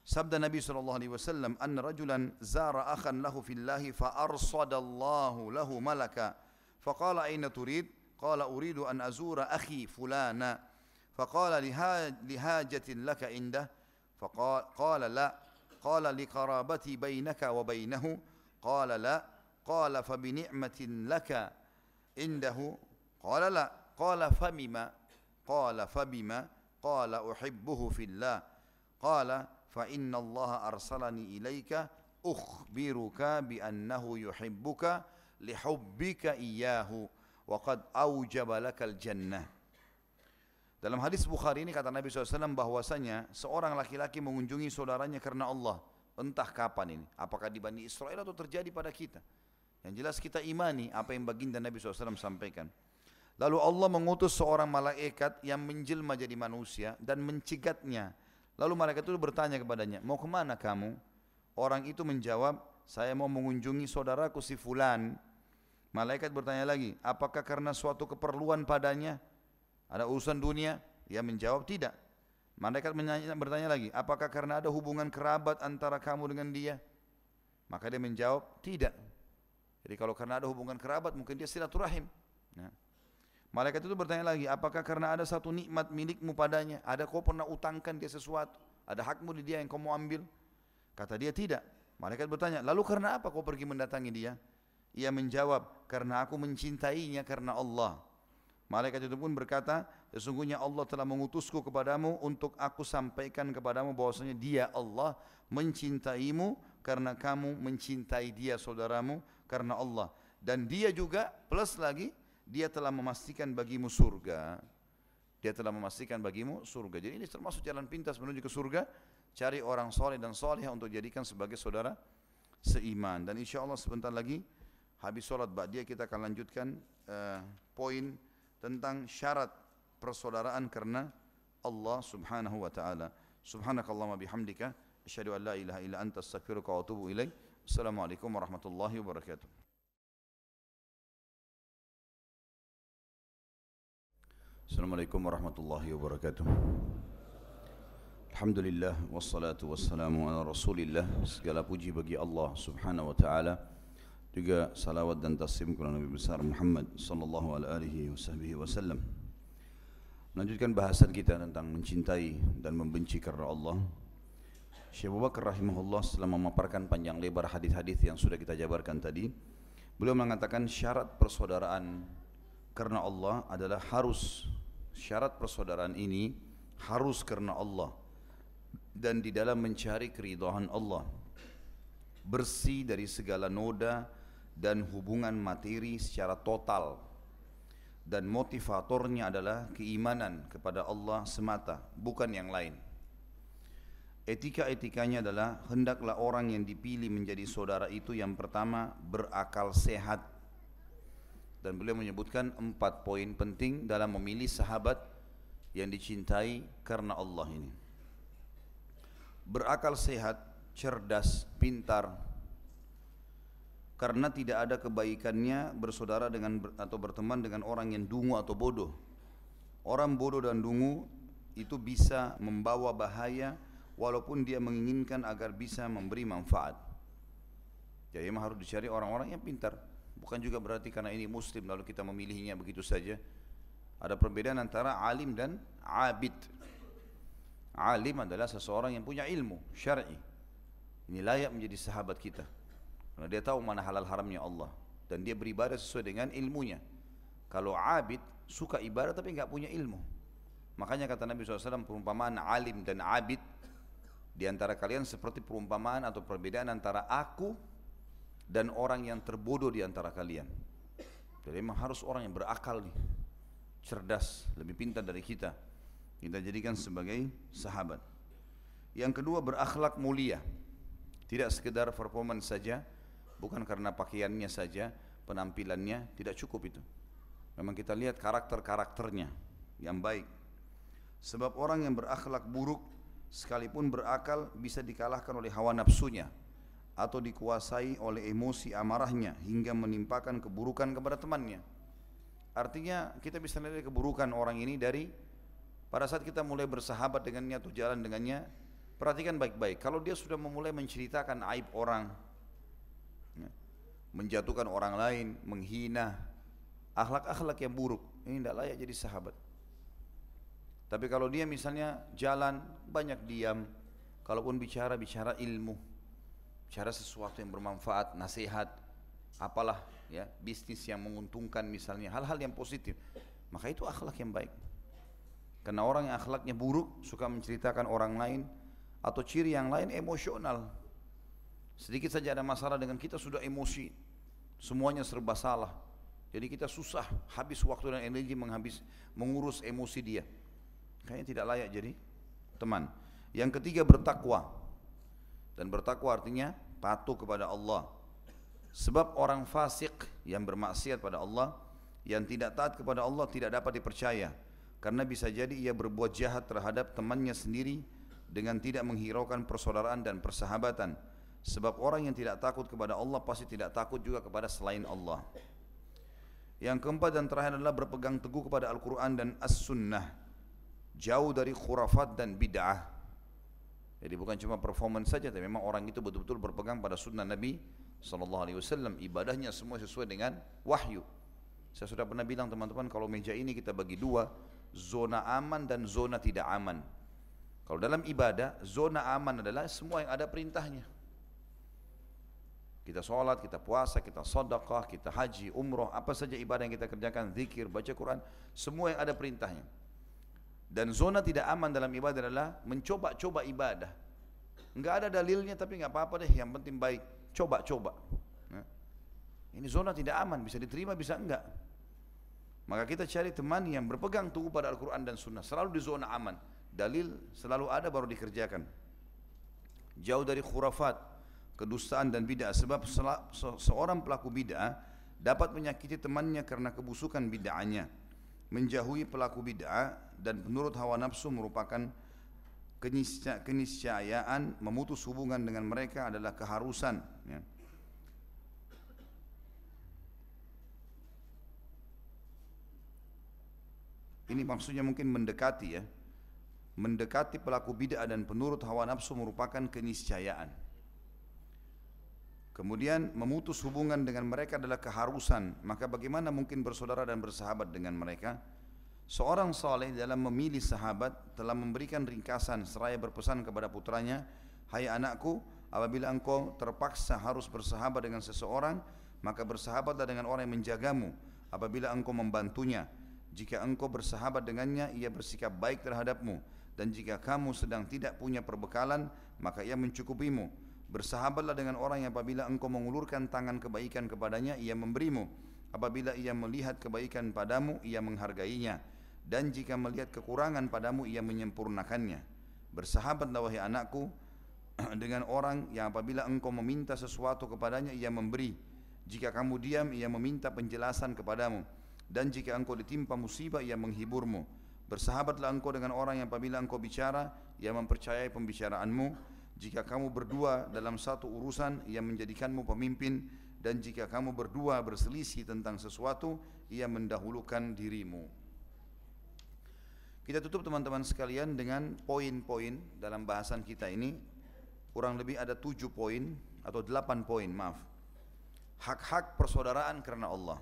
Sabda Nabi sallallahu alaihi wasallam, "An rajulan zara akhan lahu fillahi fa arsadallahu lahu malaka." Faqala aina turid? Qala uridu an azura akhi fulana. فقال لهاجة لك عنده. فقال قال لا. قال لقرابتي بينك وبينه. قال لا. قال فبنعمة لك عنده. قال لا. قال فبما. قال فبما. قال أحبه في الله. قال فإن الله أرسلني إليك أخبرك بأنه يحبك لحبك إياه. وقد أوجب لك الجنة. Dalam hadis Bukhari ini kata Nabi SAW bahwasanya seorang laki-laki mengunjungi saudaranya karena Allah. Entah kapan ini. Apakah di Bani Israel atau terjadi pada kita. Yang jelas kita imani apa yang baginda Nabi SAW sampaikan. Lalu Allah mengutus seorang malaikat yang menjelma jadi manusia dan mencegatnya. Lalu malaikat itu bertanya kepadanya, mau kemana kamu? Orang itu menjawab, saya mau mengunjungi saudaraku si fulan. Malaikat bertanya lagi, apakah karena suatu keperluan padanya? Ada urusan dunia? Dia menjawab tidak. Malaikat bertanya lagi, apakah karena ada hubungan kerabat antara kamu dengan dia? Maka dia menjawab, tidak. Jadi kalau karena ada hubungan kerabat, mungkin dia silaturahim. Nah. Malaikat itu bertanya lagi, apakah karena ada satu nikmat milikmu padanya? Ada kau pernah utangkan dia sesuatu? Ada hakmu di dia yang kau mau ambil? Kata dia tidak. Malaikat bertanya, lalu karena apa kau pergi mendatangi dia? Ia menjawab, karena aku mencintainya karena Allah. Malaikat itu pun berkata, sesungguhnya Allah telah mengutusku kepadamu untuk aku sampaikan kepadamu bahwasanya dia Allah mencintaimu karena kamu mencintai dia saudaramu karena Allah. Dan dia juga plus lagi dia telah memastikan bagimu surga. Dia telah memastikan bagimu surga. Jadi ini termasuk jalan pintas menuju ke surga. Cari orang soleh dan soleh untuk jadikan sebagai saudara seiman. Dan insya Allah sebentar lagi habis sholat dia kita akan lanjutkan uh, poin tentang syarat persaudaraan karena Allah Subhanahu wa taala. Subhanakallahumma bihamdika asyhadu an la ilaha illa anta astaghfiruka wa atubu ilaik. Assalamualaikum warahmatullahi wabarakatuh. Assalamualaikum warahmatullahi wabarakatuh. Alhamdulillah wassalatu wassalamu ala Rasulillah. Segala puji bagi Allah Subhanahu wa taala juga salawat dan taslim kepada Nabi besar Muhammad sallallahu alaihi wasallam. Melanjutkan bahasan kita tentang mencintai dan membenci karena Allah. Syekh Abu Bakar rahimahullah setelah memaparkan panjang lebar hadis-hadis yang sudah kita jabarkan tadi, beliau mengatakan syarat persaudaraan karena Allah adalah harus syarat persaudaraan ini harus karena Allah dan di dalam mencari keridhaan Allah bersih dari segala noda dan hubungan materi secara total. Dan motivatornya adalah keimanan kepada Allah semata bukan yang lain. Etika-etikanya adalah hendaklah orang yang dipilih menjadi saudara itu yang pertama berakal sehat. Dan beliau menyebutkan empat poin penting dalam memilih sahabat yang dicintai karena Allah ini. Berakal sehat cerdas pintar karena tidak ada kebaikannya bersaudara dengan atau berteman dengan orang yang dungu atau bodoh. Orang bodoh dan dungu itu bisa membawa bahaya walaupun dia menginginkan agar bisa memberi manfaat. Jadi memang harus dicari orang-orang yang pintar. Bukan juga berarti karena ini muslim lalu kita memilihnya begitu saja. Ada perbedaan antara alim dan abid. Alim adalah seseorang yang punya ilmu syar'i. Ini layak menjadi sahabat kita. Karena dia tahu mana halal haramnya Allah dan dia beribadah sesuai dengan ilmunya. Kalau abid suka ibadah tapi nggak punya ilmu. Makanya kata Nabi SAW perumpamaan alim dan abid di antara kalian seperti perumpamaan atau perbedaan antara aku dan orang yang terbodoh di antara kalian. Jadi memang harus orang yang berakal nih. cerdas, lebih pintar dari kita. Kita jadikan sebagai sahabat. Yang kedua berakhlak mulia. Tidak sekedar performance saja, bukan karena pakaiannya saja, penampilannya tidak cukup itu. Memang kita lihat karakter-karakternya yang baik. Sebab orang yang berakhlak buruk sekalipun berakal bisa dikalahkan oleh hawa nafsunya atau dikuasai oleh emosi amarahnya hingga menimpakan keburukan kepada temannya. Artinya kita bisa lihat keburukan orang ini dari pada saat kita mulai bersahabat dengannya atau jalan dengannya, perhatikan baik-baik. Kalau dia sudah memulai menceritakan aib orang, menjatuhkan orang lain, menghina, akhlak-akhlak yang buruk, ini tidak layak jadi sahabat. Tapi kalau dia misalnya jalan banyak diam, kalaupun bicara bicara ilmu, bicara sesuatu yang bermanfaat, nasihat, apalah ya bisnis yang menguntungkan misalnya hal-hal yang positif, maka itu akhlak yang baik. Karena orang yang akhlaknya buruk suka menceritakan orang lain atau ciri yang lain emosional. Sedikit saja ada masalah dengan kita sudah emosi, semuanya serba salah. Jadi kita susah habis waktu dan energi menghabis mengurus emosi dia. Kayaknya tidak layak jadi teman. Yang ketiga bertakwa. Dan bertakwa artinya patuh kepada Allah. Sebab orang fasik yang bermaksiat pada Allah yang tidak taat kepada Allah tidak dapat dipercaya karena bisa jadi ia berbuat jahat terhadap temannya sendiri dengan tidak menghiraukan persaudaraan dan persahabatan. Sebab orang yang tidak takut kepada Allah pasti tidak takut juga kepada selain Allah. Yang keempat dan terakhir adalah berpegang teguh kepada Al-Quran dan As-Sunnah jauh dari khurafat dan bid'ah. Jadi bukan cuma performance saja, tapi memang orang itu betul-betul berpegang pada sunnah Nabi Sallallahu Alaihi Wasallam. Ibadahnya semua sesuai dengan wahyu. Saya sudah pernah bilang teman-teman kalau meja ini kita bagi dua, zona aman dan zona tidak aman. Kalau dalam ibadah, zona aman adalah semua yang ada perintahnya. Kita sholat, kita puasa, kita sedekah, kita haji, umroh, apa saja ibadah yang kita kerjakan, zikir, baca Quran, semua yang ada perintahnya. Dan zona tidak aman dalam ibadah adalah mencoba-coba ibadah. Enggak ada dalilnya tapi enggak apa-apa deh, yang penting baik. Coba-coba. Nah, ini zona tidak aman, bisa diterima bisa enggak. Maka kita cari teman yang berpegang teguh pada Al-Quran dan Sunnah. Selalu di zona aman. Dalil selalu ada baru dikerjakan. Jauh dari khurafat, kedustaan dan bid'ah. Sebab seorang pelaku bid'ah dapat menyakiti temannya karena kebusukan bid'ahnya menjauhi pelaku bid'ah dan menurut hawa nafsu merupakan keniscayaan memutus hubungan dengan mereka adalah keharusan ya. Ini maksudnya mungkin mendekati ya. Mendekati pelaku bid'ah dan penurut hawa nafsu merupakan keniscayaan. Kemudian memutus hubungan dengan mereka adalah keharusan. Maka bagaimana mungkin bersaudara dan bersahabat dengan mereka? Seorang saleh dalam memilih sahabat telah memberikan ringkasan seraya berpesan kepada putranya, "Hai anakku, apabila engkau terpaksa harus bersahabat dengan seseorang, maka bersahabatlah dengan orang yang menjagamu apabila engkau membantunya. Jika engkau bersahabat dengannya, ia bersikap baik terhadapmu, dan jika kamu sedang tidak punya perbekalan, maka ia mencukupimu." Bersahabatlah dengan orang yang apabila engkau mengulurkan tangan kebaikan kepadanya, ia memberimu. Apabila ia melihat kebaikan padamu, ia menghargainya. Dan jika melihat kekurangan padamu, ia menyempurnakannya. Bersahabatlah wahai anakku dengan orang yang apabila engkau meminta sesuatu kepadanya, ia memberi. Jika kamu diam, ia meminta penjelasan kepadamu. Dan jika engkau ditimpa musibah, ia menghiburmu. Bersahabatlah engkau dengan orang yang apabila engkau bicara, ia mempercayai pembicaraanmu jika kamu berdua dalam satu urusan, ia menjadikanmu pemimpin dan jika kamu berdua berselisih tentang sesuatu, ia mendahulukan dirimu. Kita tutup teman-teman sekalian dengan poin-poin dalam bahasan kita ini. Kurang lebih ada tujuh poin atau delapan poin, maaf. Hak-hak persaudaraan karena Allah.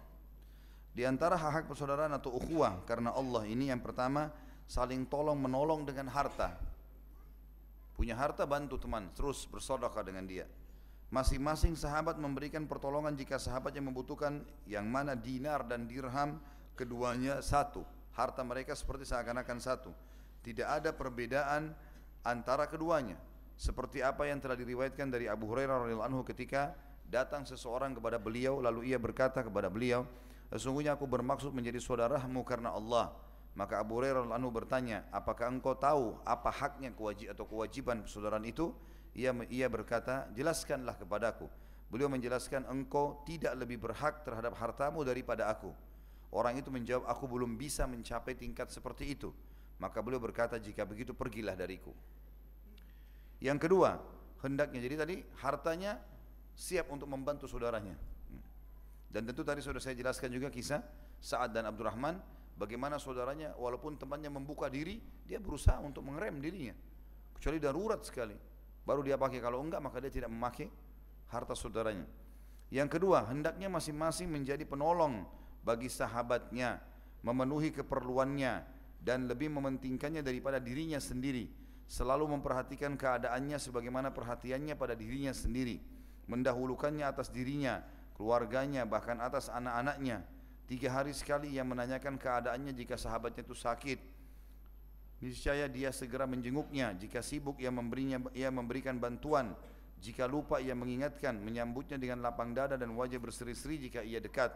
Di antara hak-hak persaudaraan atau ukhuwah karena Allah ini yang pertama saling tolong menolong dengan harta. Punya harta bantu teman, terus bersodokah dengan dia. Masing-masing sahabat memberikan pertolongan jika sahabat yang membutuhkan yang mana dinar dan dirham keduanya satu. Harta mereka seperti seakan-akan satu. Tidak ada perbedaan antara keduanya. Seperti apa yang telah diriwayatkan dari Abu Hurairah radhiyallahu anhu ketika datang seseorang kepada beliau lalu ia berkata kepada beliau, Sesungguhnya aku bermaksud menjadi saudaramu karena Allah. Maka Abu Hurairah anu bertanya, apakah engkau tahu apa haknya atau kewajiban persaudaraan itu? Ia ia berkata, jelaskanlah kepadaku. Beliau menjelaskan engkau tidak lebih berhak terhadap hartamu daripada aku. Orang itu menjawab, aku belum bisa mencapai tingkat seperti itu. Maka beliau berkata, jika begitu pergilah dariku. Yang kedua, hendaknya jadi tadi hartanya siap untuk membantu saudaranya. Dan tentu tadi sudah saya jelaskan juga kisah Sa'ad dan Abdurrahman bagaimana saudaranya walaupun temannya membuka diri, dia berusaha untuk mengerem dirinya. Kecuali darurat sekali. Baru dia pakai kalau enggak maka dia tidak memakai harta saudaranya. Yang kedua, hendaknya masing-masing menjadi penolong bagi sahabatnya, memenuhi keperluannya dan lebih mementingkannya daripada dirinya sendiri. Selalu memperhatikan keadaannya sebagaimana perhatiannya pada dirinya sendiri, mendahulukannya atas dirinya, keluarganya, bahkan atas anak-anaknya. Tiga hari sekali ia menanyakan keadaannya jika sahabatnya itu sakit. Niscaya dia segera menjenguknya. Jika sibuk ia memberinya, ia memberikan bantuan. Jika lupa ia mengingatkan, menyambutnya dengan lapang dada dan wajah berseri-seri jika ia dekat.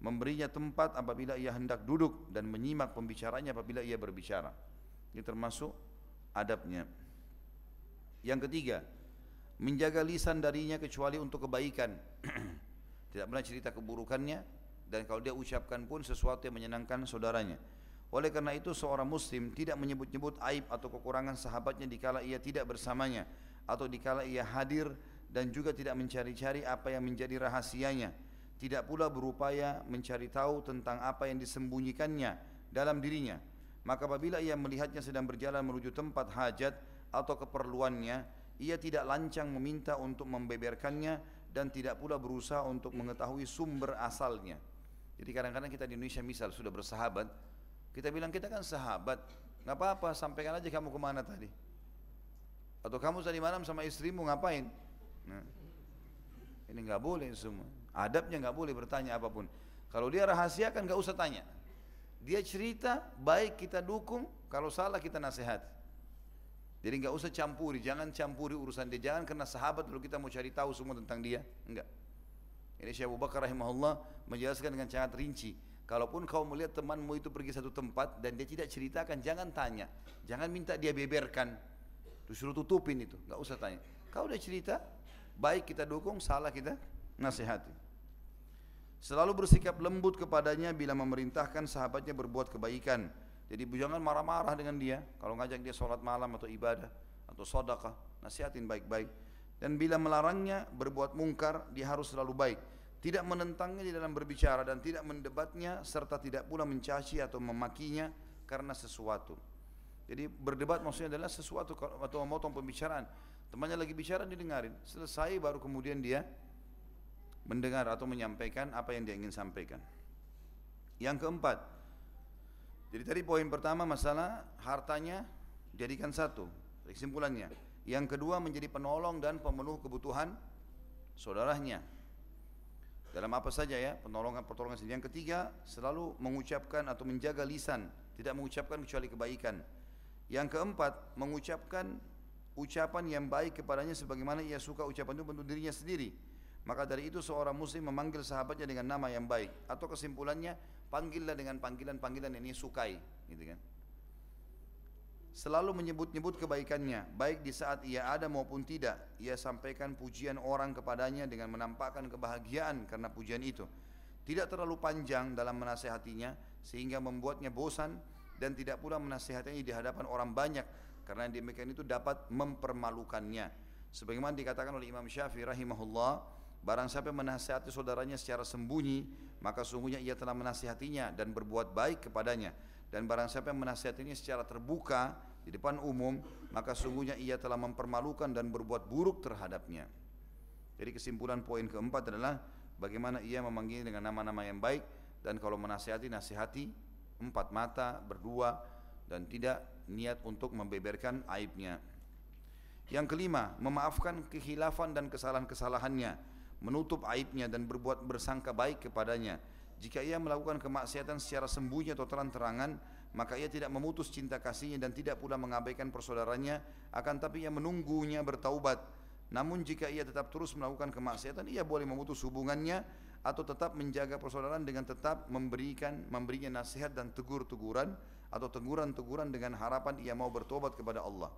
Memberinya tempat apabila ia hendak duduk dan menyimak pembicaranya apabila ia berbicara. Ini termasuk adabnya. Yang ketiga, menjaga lisan darinya kecuali untuk kebaikan. Tidak pernah cerita keburukannya dan kalau dia ucapkan pun sesuatu yang menyenangkan saudaranya. Oleh karena itu seorang muslim tidak menyebut-nyebut aib atau kekurangan sahabatnya dikala ia tidak bersamanya atau dikala ia hadir dan juga tidak mencari-cari apa yang menjadi rahasianya. Tidak pula berupaya mencari tahu tentang apa yang disembunyikannya dalam dirinya. Maka apabila ia melihatnya sedang berjalan menuju tempat hajat atau keperluannya, ia tidak lancang meminta untuk membeberkannya dan tidak pula berusaha untuk mengetahui sumber asalnya. Jadi kadang-kadang kita di Indonesia misal sudah bersahabat, kita bilang kita kan sahabat, nggak apa-apa, sampaikan aja kamu ke mana tadi. Atau kamu tadi malam sama istrimu ngapain? Nah, ini nggak boleh semua. Adabnya nggak boleh bertanya apa pun. Kalau dia rahasia kan nggak usah tanya. Dia cerita, baik kita dukung, kalau salah kita nasihat. Jadi nggak usah campuri, jangan campuri urusan dia, jangan karena sahabat lalu kita mau cari tahu semua tentang dia, enggak. Ini Syekh Abu Bakar rahimahullah menjelaskan dengan sangat rinci. Kalaupun kau melihat temanmu itu pergi satu tempat dan dia tidak ceritakan, jangan tanya, jangan minta dia beberkan, disuruh tutupin itu, nggak usah tanya. Kau udah cerita, baik kita dukung, salah kita nasihati. Selalu bersikap lembut kepadanya bila memerintahkan sahabatnya berbuat kebaikan jadi jangan marah-marah dengan dia kalau ngajak dia sholat malam atau ibadah atau sodakah, nasihatin baik-baik. Dan bila melarangnya berbuat mungkar, dia harus selalu baik. Tidak menentangnya di dalam berbicara dan tidak mendebatnya serta tidak pula mencaci atau memakinya karena sesuatu. Jadi berdebat maksudnya adalah sesuatu atau memotong pembicaraan. Temannya lagi bicara didengarin, selesai baru kemudian dia mendengar atau menyampaikan apa yang dia ingin sampaikan. Yang keempat, jadi tadi poin pertama masalah hartanya jadikan satu, kesimpulannya. Yang kedua menjadi penolong dan pemenuh kebutuhan saudaranya. Dalam apa saja ya, penolongan pertolongan. Yang ketiga, selalu mengucapkan atau menjaga lisan, tidak mengucapkan kecuali kebaikan. Yang keempat, mengucapkan ucapan yang baik kepadanya sebagaimana ia suka ucapan itu untuk dirinya sendiri. Maka dari itu seorang muslim memanggil sahabatnya dengan nama yang baik atau kesimpulannya panggillah dengan panggilan-panggilan yang ia sukai, gitu kan. Selalu menyebut-nyebut kebaikannya, baik di saat ia ada maupun tidak. Ia sampaikan pujian orang kepadanya dengan menampakkan kebahagiaan karena pujian itu. Tidak terlalu panjang dalam menasehatinya sehingga membuatnya bosan dan tidak pula menasehatinya di hadapan orang banyak karena demikian itu dapat mempermalukannya. Sebagaimana dikatakan oleh Imam Syafi'i rahimahullah, Barang siapa menasihati saudaranya secara sembunyi, maka sungguhnya ia telah menasihatinya dan berbuat baik kepadanya. Dan barang siapa yang menasihatinya secara terbuka di depan umum, maka sungguhnya ia telah mempermalukan dan berbuat buruk terhadapnya. Jadi kesimpulan poin keempat adalah bagaimana ia memanggil dengan nama-nama yang baik dan kalau menasihati nasihati empat mata berdua dan tidak niat untuk membeberkan aibnya. Yang kelima, memaafkan kehilafan dan kesalahan-kesalahannya menutup aibnya dan berbuat bersangka baik kepadanya. Jika ia melakukan kemaksiatan secara sembunyi atau terang-terangan, maka ia tidak memutus cinta kasihnya dan tidak pula mengabaikan persaudaranya, akan tapi ia menunggunya bertaubat. Namun jika ia tetap terus melakukan kemaksiatan, ia boleh memutus hubungannya atau tetap menjaga persaudaraan dengan tetap memberikan memberinya nasihat dan tegur-teguran atau teguran-teguran dengan harapan ia mau bertobat kepada Allah.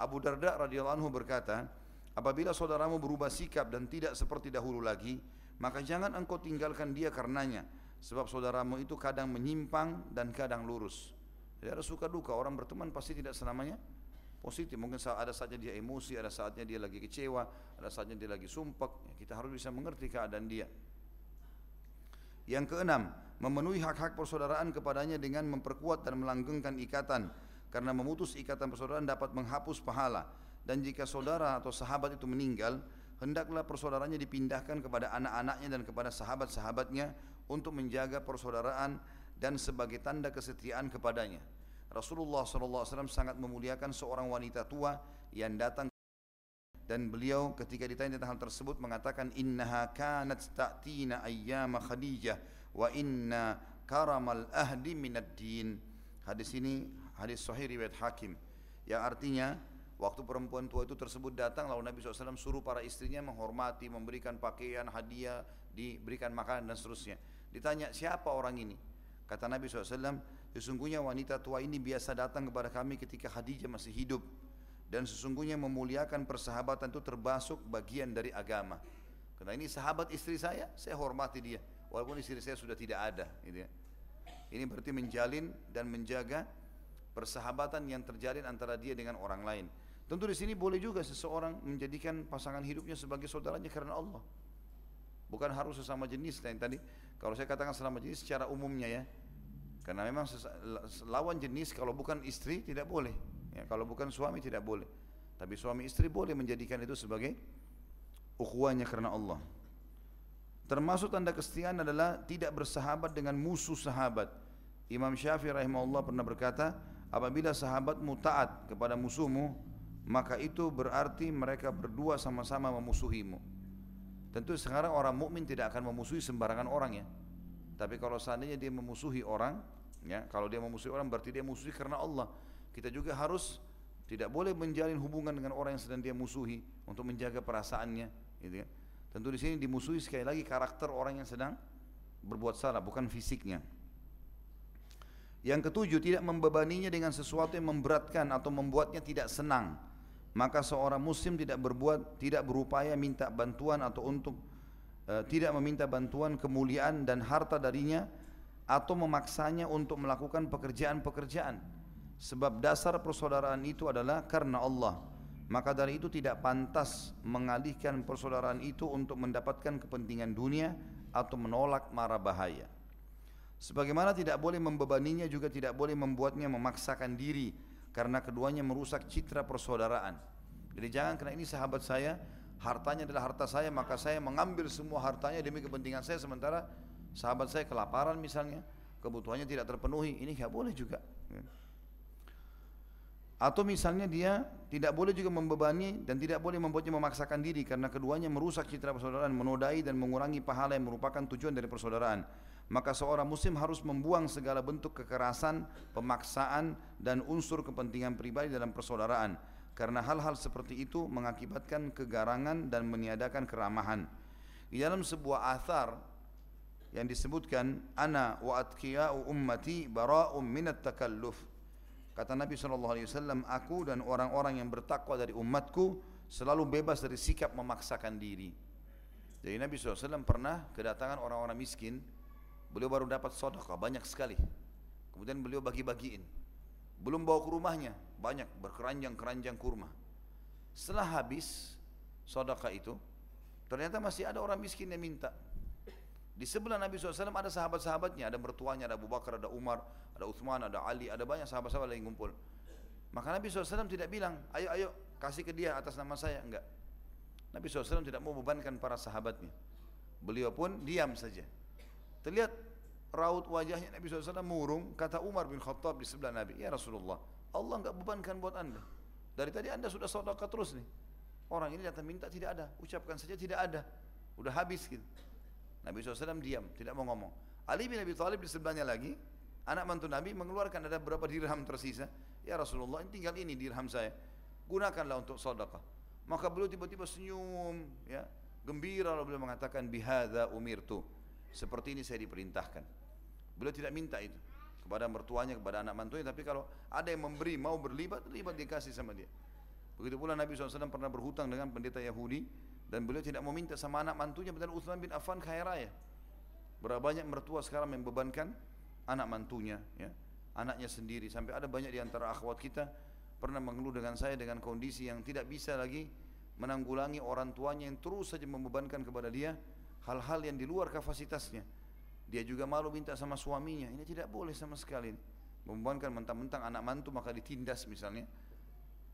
Abu Darda radhiyallahu anhu berkata, apabila saudaramu berubah sikap dan tidak seperti dahulu lagi, maka jangan engkau tinggalkan dia karenanya, sebab saudaramu itu kadang menyimpang dan kadang lurus. Jadi ada suka duka orang berteman pasti tidak selamanya positif. Mungkin ada saatnya dia emosi, ada saatnya dia lagi kecewa, ada saatnya dia lagi sumpah. Ya, kita harus bisa mengerti keadaan dia. Yang keenam, memenuhi hak-hak persaudaraan kepadanya dengan memperkuat dan melanggengkan ikatan karena memutus ikatan persaudaraan dapat menghapus pahala dan jika saudara atau sahabat itu meninggal hendaklah persaudaranya dipindahkan kepada anak-anaknya dan kepada sahabat-sahabatnya untuk menjaga persaudaraan dan sebagai tanda kesetiaan kepadanya. Rasulullah SAW sangat memuliakan seorang wanita tua yang datang dan beliau ketika ditanya tentang hal tersebut mengatakan innaha kanat ta'tina ayyama khadijah wa inna karamal ahdi minad din hadis ini hadis sahih riwayat hakim yang artinya waktu perempuan tua itu tersebut datang lalu Nabi SAW suruh para istrinya menghormati memberikan pakaian hadiah diberikan makanan dan seterusnya ditanya siapa orang ini kata Nabi SAW sesungguhnya wanita tua ini biasa datang kepada kami ketika Khadijah masih hidup dan sesungguhnya memuliakan persahabatan itu termasuk bagian dari agama. Karena ini sahabat istri saya, saya hormati dia walaupun istri saya sudah tidak ada, gitu ya. Ini berarti menjalin dan menjaga persahabatan yang terjalin antara dia dengan orang lain. Tentu di sini boleh juga seseorang menjadikan pasangan hidupnya sebagai saudaranya karena Allah. Bukan harus sesama jenis tadi. Kalau saya katakan sesama jenis secara umumnya ya. Karena memang lawan jenis kalau bukan istri tidak boleh. Ya, kalau bukan suami tidak boleh. Tapi suami istri boleh menjadikan itu sebagai ukhuwahnya karena Allah. Termasuk tanda kesetiaan adalah tidak bersahabat dengan musuh sahabat. Imam Syafi'i rahimahullah pernah berkata, apabila sahabatmu taat kepada musuhmu, maka itu berarti mereka berdua sama-sama memusuhimu. Tentu sekarang orang mukmin tidak akan memusuhi sembarangan orang ya. Tapi kalau seandainya dia memusuhi orang, ya, kalau dia memusuhi orang berarti dia musuhi karena Allah. Kita juga harus tidak boleh menjalin hubungan dengan orang yang sedang dia musuhi untuk menjaga perasaannya, gitu ya. Tentu di sini dimusuhi sekali lagi karakter orang yang sedang berbuat salah, bukan fisiknya. Yang ketujuh, tidak membebaninya dengan sesuatu yang memberatkan atau membuatnya tidak senang. Maka seorang muslim tidak berbuat, tidak berupaya minta bantuan atau untuk e, tidak meminta bantuan kemuliaan dan harta darinya atau memaksanya untuk melakukan pekerjaan-pekerjaan Sebab dasar persaudaraan itu adalah karena Allah. Maka dari itu tidak pantas mengalihkan persaudaraan itu untuk mendapatkan kepentingan dunia atau menolak mara bahaya. Sebagaimana tidak boleh membebaninya juga tidak boleh membuatnya memaksakan diri karena keduanya merusak citra persaudaraan. Jadi jangan karena ini sahabat saya, hartanya adalah harta saya, maka saya mengambil semua hartanya demi kepentingan saya sementara sahabat saya kelaparan misalnya, kebutuhannya tidak terpenuhi. Ini nggak boleh juga. Atau misalnya dia tidak boleh juga membebani dan tidak boleh membuatnya memaksakan diri karena keduanya merusak citra persaudaraan, menodai dan mengurangi pahala yang merupakan tujuan dari persaudaraan. Maka seorang muslim harus membuang segala bentuk kekerasan, pemaksaan dan unsur kepentingan pribadi dalam persaudaraan. Karena hal-hal seperti itu mengakibatkan kegarangan dan meniadakan keramahan. Di dalam sebuah athar yang disebutkan ana wa atqiya'u ummati bara'um minat takalluf Kata Nabi SAW, aku dan orang-orang yang bertakwa dari umatku selalu bebas dari sikap memaksakan diri. Jadi Nabi SAW pernah kedatangan orang-orang miskin, beliau baru dapat sodakah banyak sekali. Kemudian beliau bagi-bagiin. Belum bawa ke rumahnya, banyak berkeranjang-keranjang kurma. Setelah habis sodakah itu, ternyata masih ada orang miskin yang minta. Di sebelah Nabi SAW ada sahabat-sahabatnya, ada mertuanya, ada Abu Bakar, ada Umar, ada Uthman, ada Ali, ada banyak sahabat-sahabat yang ngumpul. Maka Nabi SAW tidak bilang, ayo ayo kasih ke dia atas nama saya, enggak. Nabi SAW tidak mau bebankan para sahabatnya. Beliau pun diam saja. Terlihat raut wajahnya Nabi SAW murung, kata Umar bin Khattab di sebelah Nabi, ya Rasulullah, Allah enggak bebankan buat anda. Dari tadi anda sudah saudara terus nih. Orang ini datang minta tidak ada, ucapkan saja tidak ada. Udah habis gitu. Nabi SAW diam, tidak mau ngomong. Ali bin Abi Thalib di sebelahnya lagi, anak mantu Nabi mengeluarkan ada berapa dirham tersisa. Ya Rasulullah, ini tinggal ini dirham saya. Gunakanlah untuk sedekah. Maka beliau tiba-tiba senyum, ya. Gembira lalu beliau mengatakan bihadza umirtu. Seperti ini saya diperintahkan. Beliau tidak minta itu kepada mertuanya, kepada anak mantunya, tapi kalau ada yang memberi mau berlibat, libat dikasih sama dia. Begitu pula Nabi SAW pernah berhutang dengan pendeta Yahudi dan beliau tidak mau minta sama anak mantunya, benar Uthman bin Affan kaya raya. Berapa banyak mertua sekarang membebankan anak mantunya, ya, anaknya sendiri. Sampai ada banyak di antara akhwat kita pernah mengeluh dengan saya dengan kondisi yang tidak bisa lagi menanggulangi orang tuanya yang terus saja membebankan kepada dia hal-hal yang di luar kapasitasnya. Dia juga malu minta sama suaminya. Ini tidak boleh sama sekali. Membebankan mentang-mentang anak mantu maka ditindas misalnya.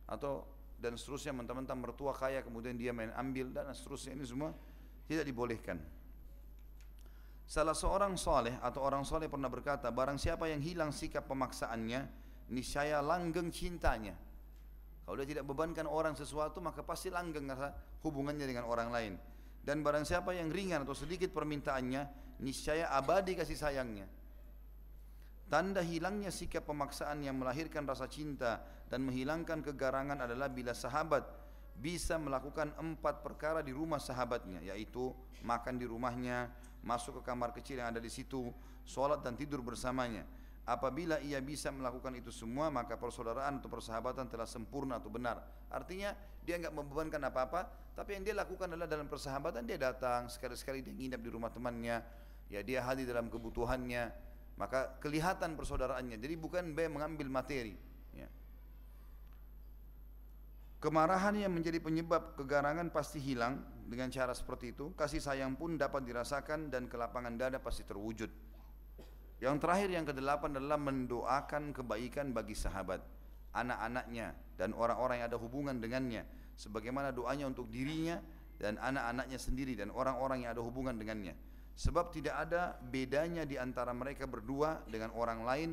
Atau dan seterusnya mentang-mentang mertua kaya kemudian dia main ambil dan seterusnya ini semua tidak dibolehkan. Salah seorang soleh atau orang soleh pernah berkata, barang siapa yang hilang sikap pemaksaannya, niscaya langgeng cintanya. Kalau dia tidak bebankan orang sesuatu maka pasti langgeng rasa hubungannya dengan orang lain. Dan barang siapa yang ringan atau sedikit permintaannya, niscaya abadi kasih sayangnya. Tanda hilangnya sikap pemaksaan yang melahirkan rasa cinta dan menghilangkan kegarangan adalah bila sahabat bisa melakukan empat perkara di rumah sahabatnya, yaitu makan di rumahnya, masuk ke kamar kecil yang ada di situ, sholat dan tidur bersamanya. Apabila ia bisa melakukan itu semua maka persaudaraan atau persahabatan telah sempurna atau benar. Artinya dia enggak membebankan apa-apa, tapi yang dia lakukan adalah dalam persahabatan dia datang sekali-sekali dia nginap di rumah temannya, ya dia hadir dalam kebutuhannya, maka kelihatan persaudaraannya. Jadi bukan be mengambil materi. Ya. Kemarahan yang menjadi penyebab kegarangan pasti hilang dengan cara seperti itu. Kasih sayang pun dapat dirasakan dan kelapangan dada pasti terwujud. Yang terakhir yang kedelapan adalah mendoakan kebaikan bagi sahabat, anak-anaknya dan orang-orang yang ada hubungan dengannya. Sebagaimana doanya untuk dirinya dan anak-anaknya sendiri dan orang-orang yang ada hubungan dengannya. Sebab tidak ada bedanya di antara mereka berdua dengan orang lain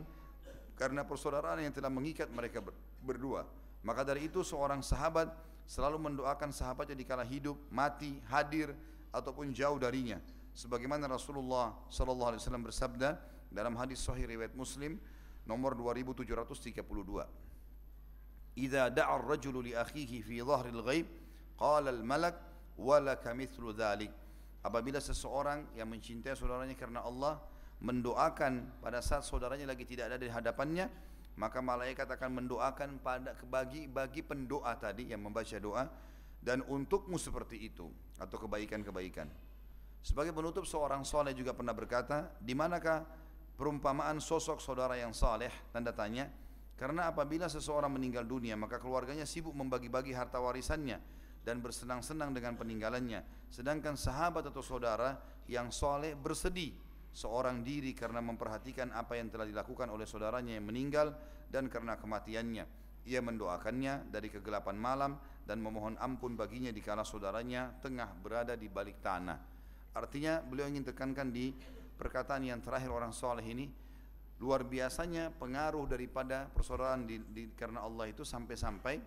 karena persaudaraan yang telah mengikat mereka berdua. Maka dari itu seorang sahabat selalu mendoakan sahabatnya di kala hidup, mati, hadir ataupun jauh darinya. Sebagaimana Rasulullah sallallahu alaihi wasallam bersabda, dalam hadis sahih riwayat Muslim nomor 2732. Idza da'a ar-rajulu li akhihi fi dhahril ghaib qala al-malak wa laka mithlu dhalik. Apabila seseorang yang mencintai saudaranya karena Allah mendoakan pada saat saudaranya lagi tidak ada di hadapannya, maka malaikat akan mendoakan pada bagi bagi pendoa tadi yang membaca doa dan untukmu seperti itu atau kebaikan-kebaikan. Sebagai penutup seorang soleh juga pernah berkata, di manakah perumpamaan sosok saudara yang saleh tanda tanya karena apabila seseorang meninggal dunia maka keluarganya sibuk membagi-bagi harta warisannya dan bersenang-senang dengan peninggalannya. Sedangkan sahabat atau saudara yang saleh bersedih seorang diri karena memperhatikan apa yang telah dilakukan oleh saudaranya yang meninggal dan karena kematiannya. Ia mendoakannya dari kegelapan malam dan memohon ampun baginya di kala saudaranya tengah berada di balik tanah. Artinya beliau ingin tekankan di perkataan yang terakhir orang soleh ini luar biasanya pengaruh daripada persaudaraan di, di, karena Allah itu sampai-sampai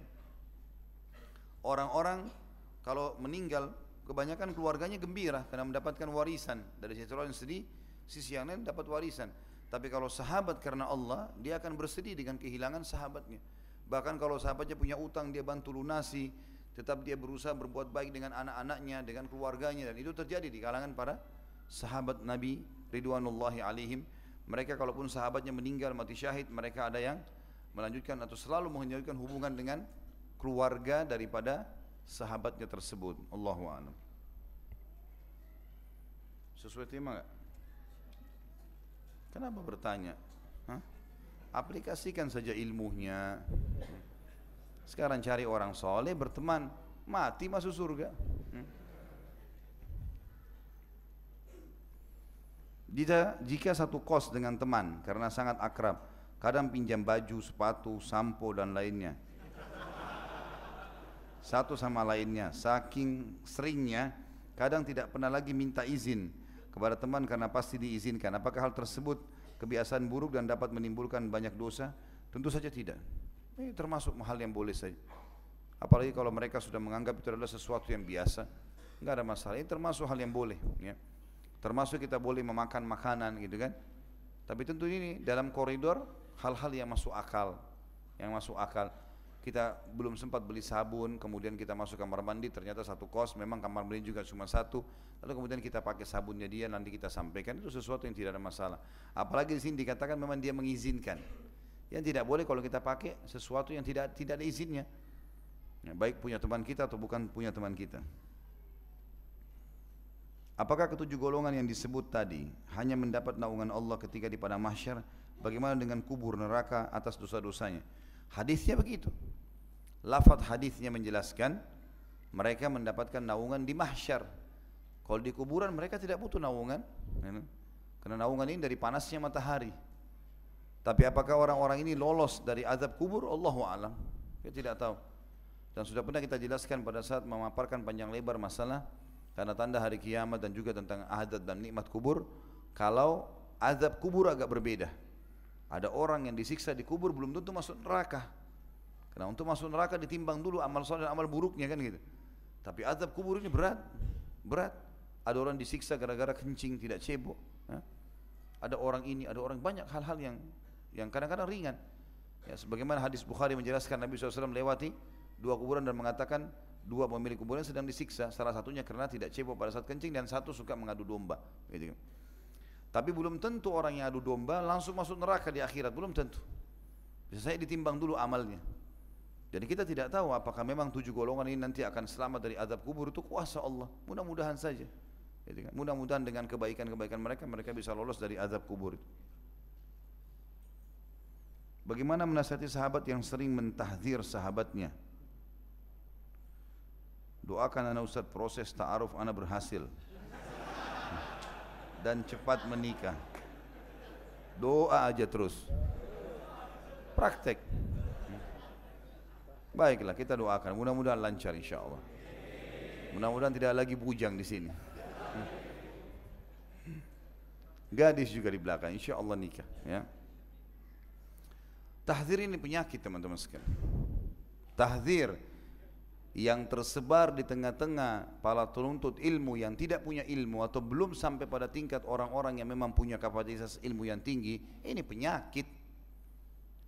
orang-orang kalau meninggal kebanyakan keluarganya gembira karena mendapatkan warisan. Dari sisi lain sedih sisi yang lain dapat warisan. Tapi kalau sahabat karena Allah dia akan bersedih dengan kehilangan sahabatnya. Bahkan kalau sahabatnya punya utang dia bantu lunasi tetap dia berusaha berbuat baik dengan anak-anaknya dengan keluarganya. Dan itu terjadi di kalangan para sahabat Nabi ridwanullahi alaihim. Mereka kalaupun sahabatnya meninggal mati syahid mereka ada yang melanjutkan atau selalu melanjutkan hubungan dengan keluarga daripada sahabatnya tersebut. Allahu a'lam. Sesuai tema enggak kenapa bertanya? Hah? aplikasikan saja ilmunya. Sekarang cari orang soleh berteman. Mati masuk surga. Hmm? Jika, jika satu kos dengan teman karena sangat akrab, kadang pinjam baju, sepatu, sampo dan lainnya. Satu sama lainnya, saking seringnya, kadang tidak pernah lagi minta izin kepada teman karena pasti diizinkan. Apakah hal tersebut kebiasaan buruk dan dapat menimbulkan banyak dosa? Tentu saja tidak. Ini termasuk hal yang boleh saja. Apalagi kalau mereka sudah menganggap itu adalah sesuatu yang biasa, nggak ada masalah. Ini termasuk hal yang boleh. Ya. Termasuk kita boleh memakan makanan gitu kan. Tapi tentu ini dalam koridor hal-hal yang masuk akal. Yang masuk akal. kita belum sempat beli sabun, kemudian kita masuk kamar mandi, ternyata satu kos, memang kamar mandi juga cuma satu, lalu kemudian kita pakai sabunnya dia, nanti kita sampaikan, itu sesuatu yang tidak ada masalah. Apalagi di sini dikatakan memang dia mengizinkan. Yang tidak boleh kalau kita pakai sesuatu yang tidak tidak ada izinnya. Ya, baik punya teman kita atau bukan punya teman kita. Apakah ketujuh golongan yang disebut tadi hanya mendapat naungan Allah ketika di padang mahsyar? Bagaimana dengan kubur neraka atas dosa-dosanya? Hadisnya begitu. Lafat hadisnya menjelaskan mereka mendapatkan naungan di mahsyar. Kalau di kuburan mereka tidak butuh naungan. Ya, karena naungan ini dari panasnya matahari. Tapi apakah orang-orang ini lolos dari azab kubur? Allahu alam. Kita tidak tahu. Dan sudah pernah kita jelaskan pada saat memaparkan panjang lebar masalah karena tanda hari kiamat dan juga tentang azab dan nikmat kubur. Kalau azab kubur agak berbeda. Ada orang yang disiksa di kubur belum tentu masuk neraka. Karena untuk masuk neraka ditimbang dulu amal soleh dan amal buruknya kan gitu. Tapi azab kubur ini berat, berat. Ada orang disiksa gara-gara kencing tidak cebok. Ya. Ada orang ini, ada orang banyak hal-hal yang yang kadang-kadang ringan. Ya, sebagaimana hadis Bukhari menjelaskan Nabi SAW lewati dua kuburan dan mengatakan dua pemilik kuburan sedang disiksa. Salah satunya karena tidak cebok pada saat kencing dan satu suka mengadu domba. Gitu. Kan. Tapi belum tentu orang yang adu domba langsung masuk neraka di akhirat, belum tentu. Bisa saya ditimbang dulu amalnya. Jadi kita tidak tahu apakah memang tujuh golongan ini nanti akan selamat dari azab kubur itu kuasa Allah. Mudah-mudahan saja. Kan? Mudah-mudahan dengan kebaikan-kebaikan mereka mereka bisa lolos dari azab kubur itu. Bagaimana menasihati sahabat yang sering mentahdir sahabatnya? Doakan anak Ustaz proses ta'aruf anak berhasil dan cepat menikah. Doa aja terus. Praktek. Baiklah kita doakan. Mudah-mudahan lancar insya Allah. Mudah-mudahan tidak lagi bujang di sini. Gadis juga di belakang. Insya Allah nikah. Ya. Tahdir ini penyakit teman-teman sekalian. Tahdir yang tersebar di tengah-tengah para penuntut ilmu yang tidak punya ilmu atau belum sampai pada tingkat orang-orang yang memang punya kapasitas ilmu yang tinggi, ini penyakit.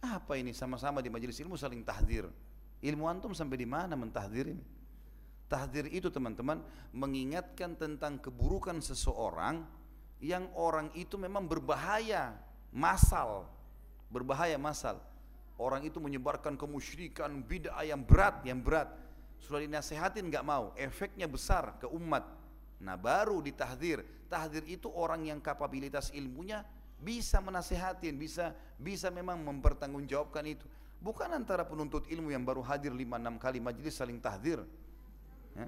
Apa ini sama-sama di majelis ilmu saling tahdir. Ilmu antum sampai di mana mentahdir ini? Tahdir itu teman-teman mengingatkan tentang keburukan seseorang yang orang itu memang berbahaya, masal, berbahaya masal. Orang itu menyebarkan kemusyrikan, bid'ah yang berat, yang berat sudah dinasehatin nggak mau, efeknya besar ke umat. Nah baru ditahdir. Tahdir itu orang yang kapabilitas ilmunya bisa menasehatin, bisa bisa memang mempertanggungjawabkan itu. Bukan antara penuntut ilmu yang baru hadir 5-6 kali majelis saling tahdir. Ya.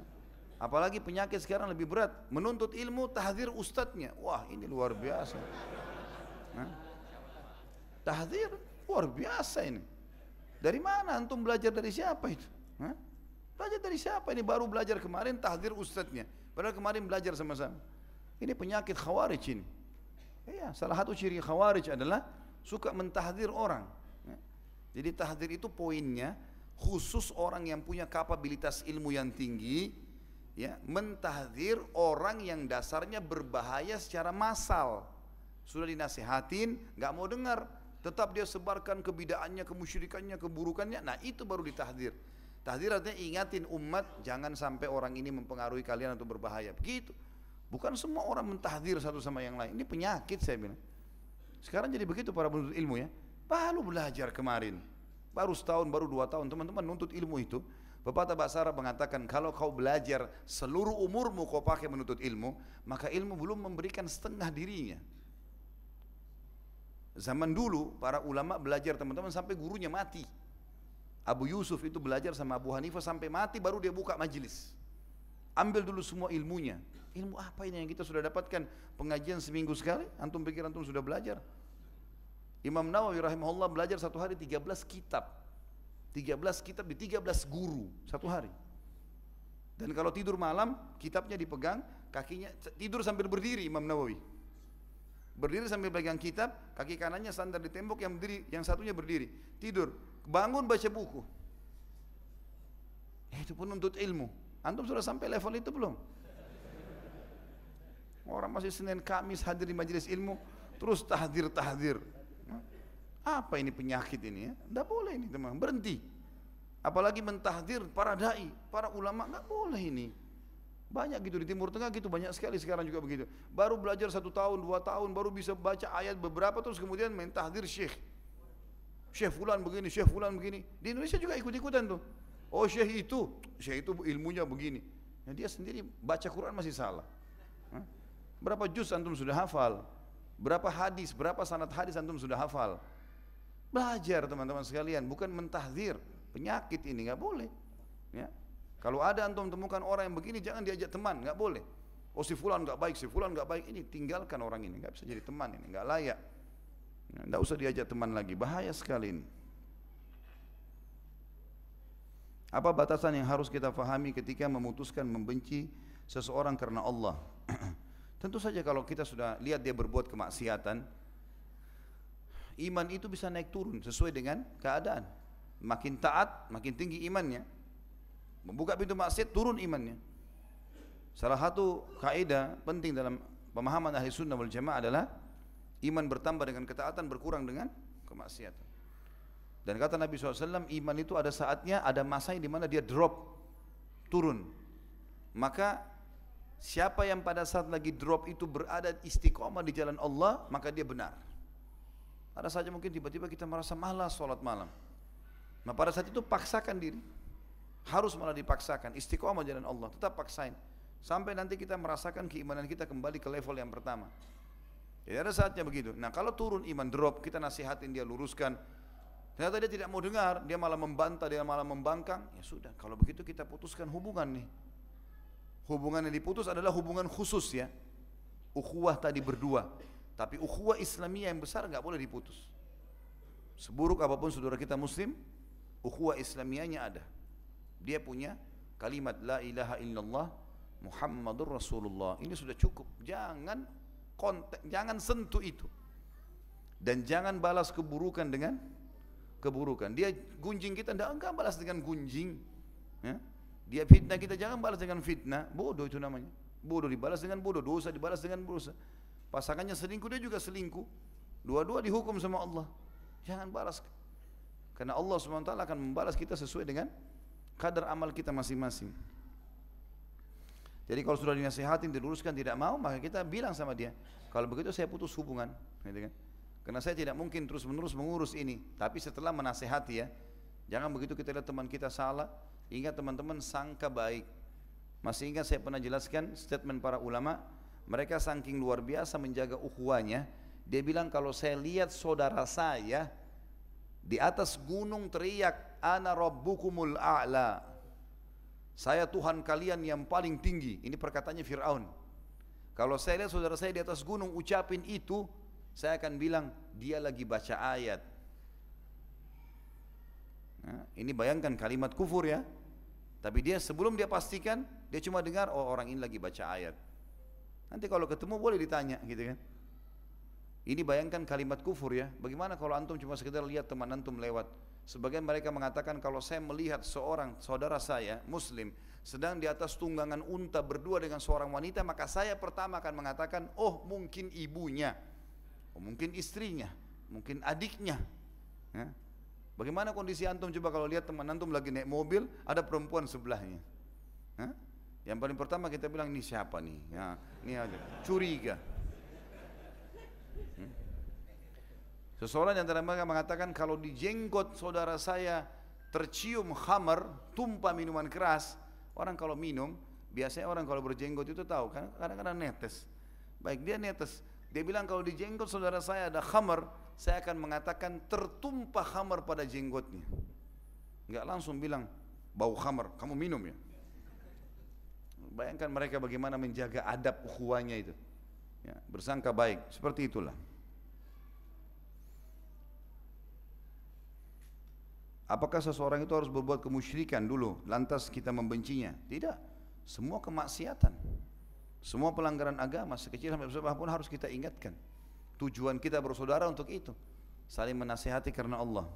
Apalagi penyakit sekarang lebih berat. Menuntut ilmu tahdir ustadznya. Wah ini luar biasa. Nah. Tahdir luar biasa ini. Dari mana antum belajar dari siapa itu? Hah? Belajar dari siapa? Ini baru belajar kemarin tahdir ustadznya. Padahal kemarin belajar sama-sama. Ini penyakit khawarij ini. Iya, salah satu ciri khawarij adalah suka mentahdir orang. Ya. Jadi tahdir itu poinnya khusus orang yang punya kapabilitas ilmu yang tinggi ya mentahdir orang yang dasarnya berbahaya secara massal sudah dinasehatin nggak mau dengar tetap dia sebarkan kebidaannya kemusyrikannya keburukannya nah itu baru ditahdir Tahdir artinya ingatin umat jangan sampai orang ini mempengaruhi kalian atau berbahaya. Begitu. Bukan semua orang mentahdir satu sama yang lain. Ini penyakit saya bilang. Sekarang jadi begitu para penuntut ilmu ya. Baru belajar kemarin. Baru setahun, baru dua tahun. Teman-teman nuntut ilmu itu. Pepatah bahasa Arab mengatakan kalau kau belajar seluruh umurmu kau pakai menuntut ilmu. Maka ilmu belum memberikan setengah dirinya. Zaman dulu para ulama belajar teman-teman sampai gurunya mati. Abu Yusuf itu belajar sama Abu Hanifah sampai mati baru dia buka majelis. Ambil dulu semua ilmunya. Ilmu apa ini yang kita sudah dapatkan? Pengajian seminggu sekali, antum pikir antum sudah belajar? Imam Nawawi rahimahullah belajar satu hari 13 kitab. 13 kitab di 13 guru satu hari. Dan kalau tidur malam, kitabnya dipegang, kakinya tidur sambil berdiri Imam Nawawi. Berdiri sambil pegang kitab, kaki kanannya sandar di tembok, yang berdiri, yang satunya berdiri. Tidur, bangun baca buku. Ya, itu pun untuk ilmu. Antum sudah sampai level itu belum? Orang masih Senin Kamis hadir di majelis ilmu, terus tahdir-tahdir. Apa ini penyakit ini ya? Boleh ini teman, berhenti. Apalagi mentahdir para dai, para ulama nggak boleh ini. Banyak gitu di Timur Tengah gitu banyak sekali sekarang juga begitu. Baru belajar satu tahun dua tahun baru bisa baca ayat beberapa terus kemudian mentahdir syekh. Syekh fulan begini, syekh fulan begini. Di Indonesia juga ikut-ikutan tuh. Oh syekh itu, syekh itu ilmunya begini. Ya, dia sendiri baca Quran masih salah. Berapa juz antum sudah hafal? Berapa hadis, berapa sanad hadis antum sudah hafal? Belajar teman-teman sekalian, bukan mentahdir. Penyakit ini nggak boleh. Ya. Kalau ada antum temukan orang yang begini jangan diajak teman, nggak boleh. Oh si fulan nggak baik, si fulan nggak baik ini tinggalkan orang ini, nggak bisa jadi teman ini, nggak layak. Nggak usah diajak teman lagi, bahaya sekali ini. Apa batasan yang harus kita fahami ketika memutuskan membenci seseorang karena Allah? Tentu saja kalau kita sudah lihat dia berbuat kemaksiatan, iman itu bisa naik turun sesuai dengan keadaan. Makin taat, makin tinggi imannya. Membuka pintu maksiat, turun imannya. Salah satu kaidah penting dalam pemahaman ahli sunnah wal jamaah adalah iman bertambah dengan ketaatan berkurang dengan kemaksiatan. Dan kata Nabi SAW, iman itu ada saatnya, ada masa di mana dia drop, turun. Maka siapa yang pada saat lagi drop itu berada istiqomah di jalan Allah, maka dia benar. Ada saja mungkin tiba-tiba kita merasa malas sholat malam. Nah pada saat itu paksakan diri. Harus malah dipaksakan. Istiqomah jalan Allah. Tetap paksain. Sampai nanti kita merasakan keimanan kita kembali ke level yang pertama. Jadi ada saatnya begitu. Nah kalau turun iman drop, kita nasihatin dia luruskan. Ternyata dia tidak mau dengar, dia malah membantah, dia malah membangkang. Ya sudah, kalau begitu kita putuskan hubungan nih. Hubungan yang diputus adalah hubungan khusus ya. Ukhuwah tadi berdua. Tapi ukhuwah Islamiyah yang besar nggak boleh diputus. Seburuk apa pun saudara kita muslim, ukhuwah Islamiyahnya ada. Dia punya kalimat la ilaha illallah Muhammadur Rasulullah. Ini sudah cukup. Jangan kontek, jangan sentuh itu. Dan jangan balas keburukan dengan keburukan. Dia gunjing kita, tidak enggak balas dengan gunjing. Ya? Dia fitnah kita, jangan balas dengan fitnah. Bodoh itu namanya. Bodoh dibalas dengan bodoh, dosa dibalas dengan dosa. Pasangannya selingkuh, dia juga selingkuh. Dua-dua dihukum sama Allah. Jangan balas karena Allah SWT akan membalas kita sesuai dengan kadar amal kita masing-masing. Jadi kalau sudah dinasihatin, diluruskan, tidak mau, maka kita bilang sama dia, kalau begitu saya putus hubungan. Gitu kan? Karena saya tidak mungkin terus-menerus mengurus ini. Tapi setelah menasehati ya, jangan begitu kita lihat teman kita salah, ingat teman-teman sangka baik. Masih ingat saya pernah jelaskan statement para ulama, mereka saking luar biasa menjaga ukhuwahnya, dia bilang kalau saya lihat saudara saya di atas gunung teriak, Ana Rabbukumul A'la. Saya Tuhan kalian yang paling tinggi. Ini perkataannya Fir'aun. Kalau saya lihat saudara saya di atas gunung ucapin itu, saya akan bilang, dia lagi baca ayat. Nah, ini bayangkan kalimat kufur ya. Tapi dia sebelum dia pastikan, dia cuma dengar, oh orang ini lagi baca ayat. Nanti kalau ketemu boleh ditanya gitu kan. Ini bayangkan kalimat kufur ya. Bagaimana kalau antum cuma sekedar lihat teman antum lewat. Sebagian mereka mengatakan kalau saya melihat seorang saudara saya muslim sedang di atas tunggangan unta berdua dengan seorang wanita maka saya pertama akan mengatakan oh mungkin ibunya. Oh mungkin istrinya. Mungkin adiknya. Ya. Bagaimana kondisi antum coba kalau lihat teman antum lagi naik mobil ada perempuan sebelahnya. Ya. Yang paling pertama kita bilang ini siapa nih? Ya, ini aja. Curiga. Seseorang yang antara mereka mengatakan kalau di jenggot saudara saya tercium khamar, tumpah minuman keras, orang kalau minum, biasanya orang kalau berjenggot itu tahu kan kadang-kadang netes. Baik dia netes, dia bilang kalau di jenggot saudara saya ada khamar, saya akan mengatakan tertumpah khamar pada jenggotnya. Enggak langsung bilang bau khamar, kamu minum ya. Bayangkan mereka bagaimana menjaga adab ukhuwahnya itu. Ya, bersangka baik, seperti itulah. Apakah seseorang itu harus berbuat kemusyrikan dulu lantas kita membencinya? Tidak. Semua kemaksiatan. Semua pelanggaran agama sekecil sampai besar pun harus kita ingatkan. Tujuan kita bersaudara untuk itu. Saling menasihati karena Allah.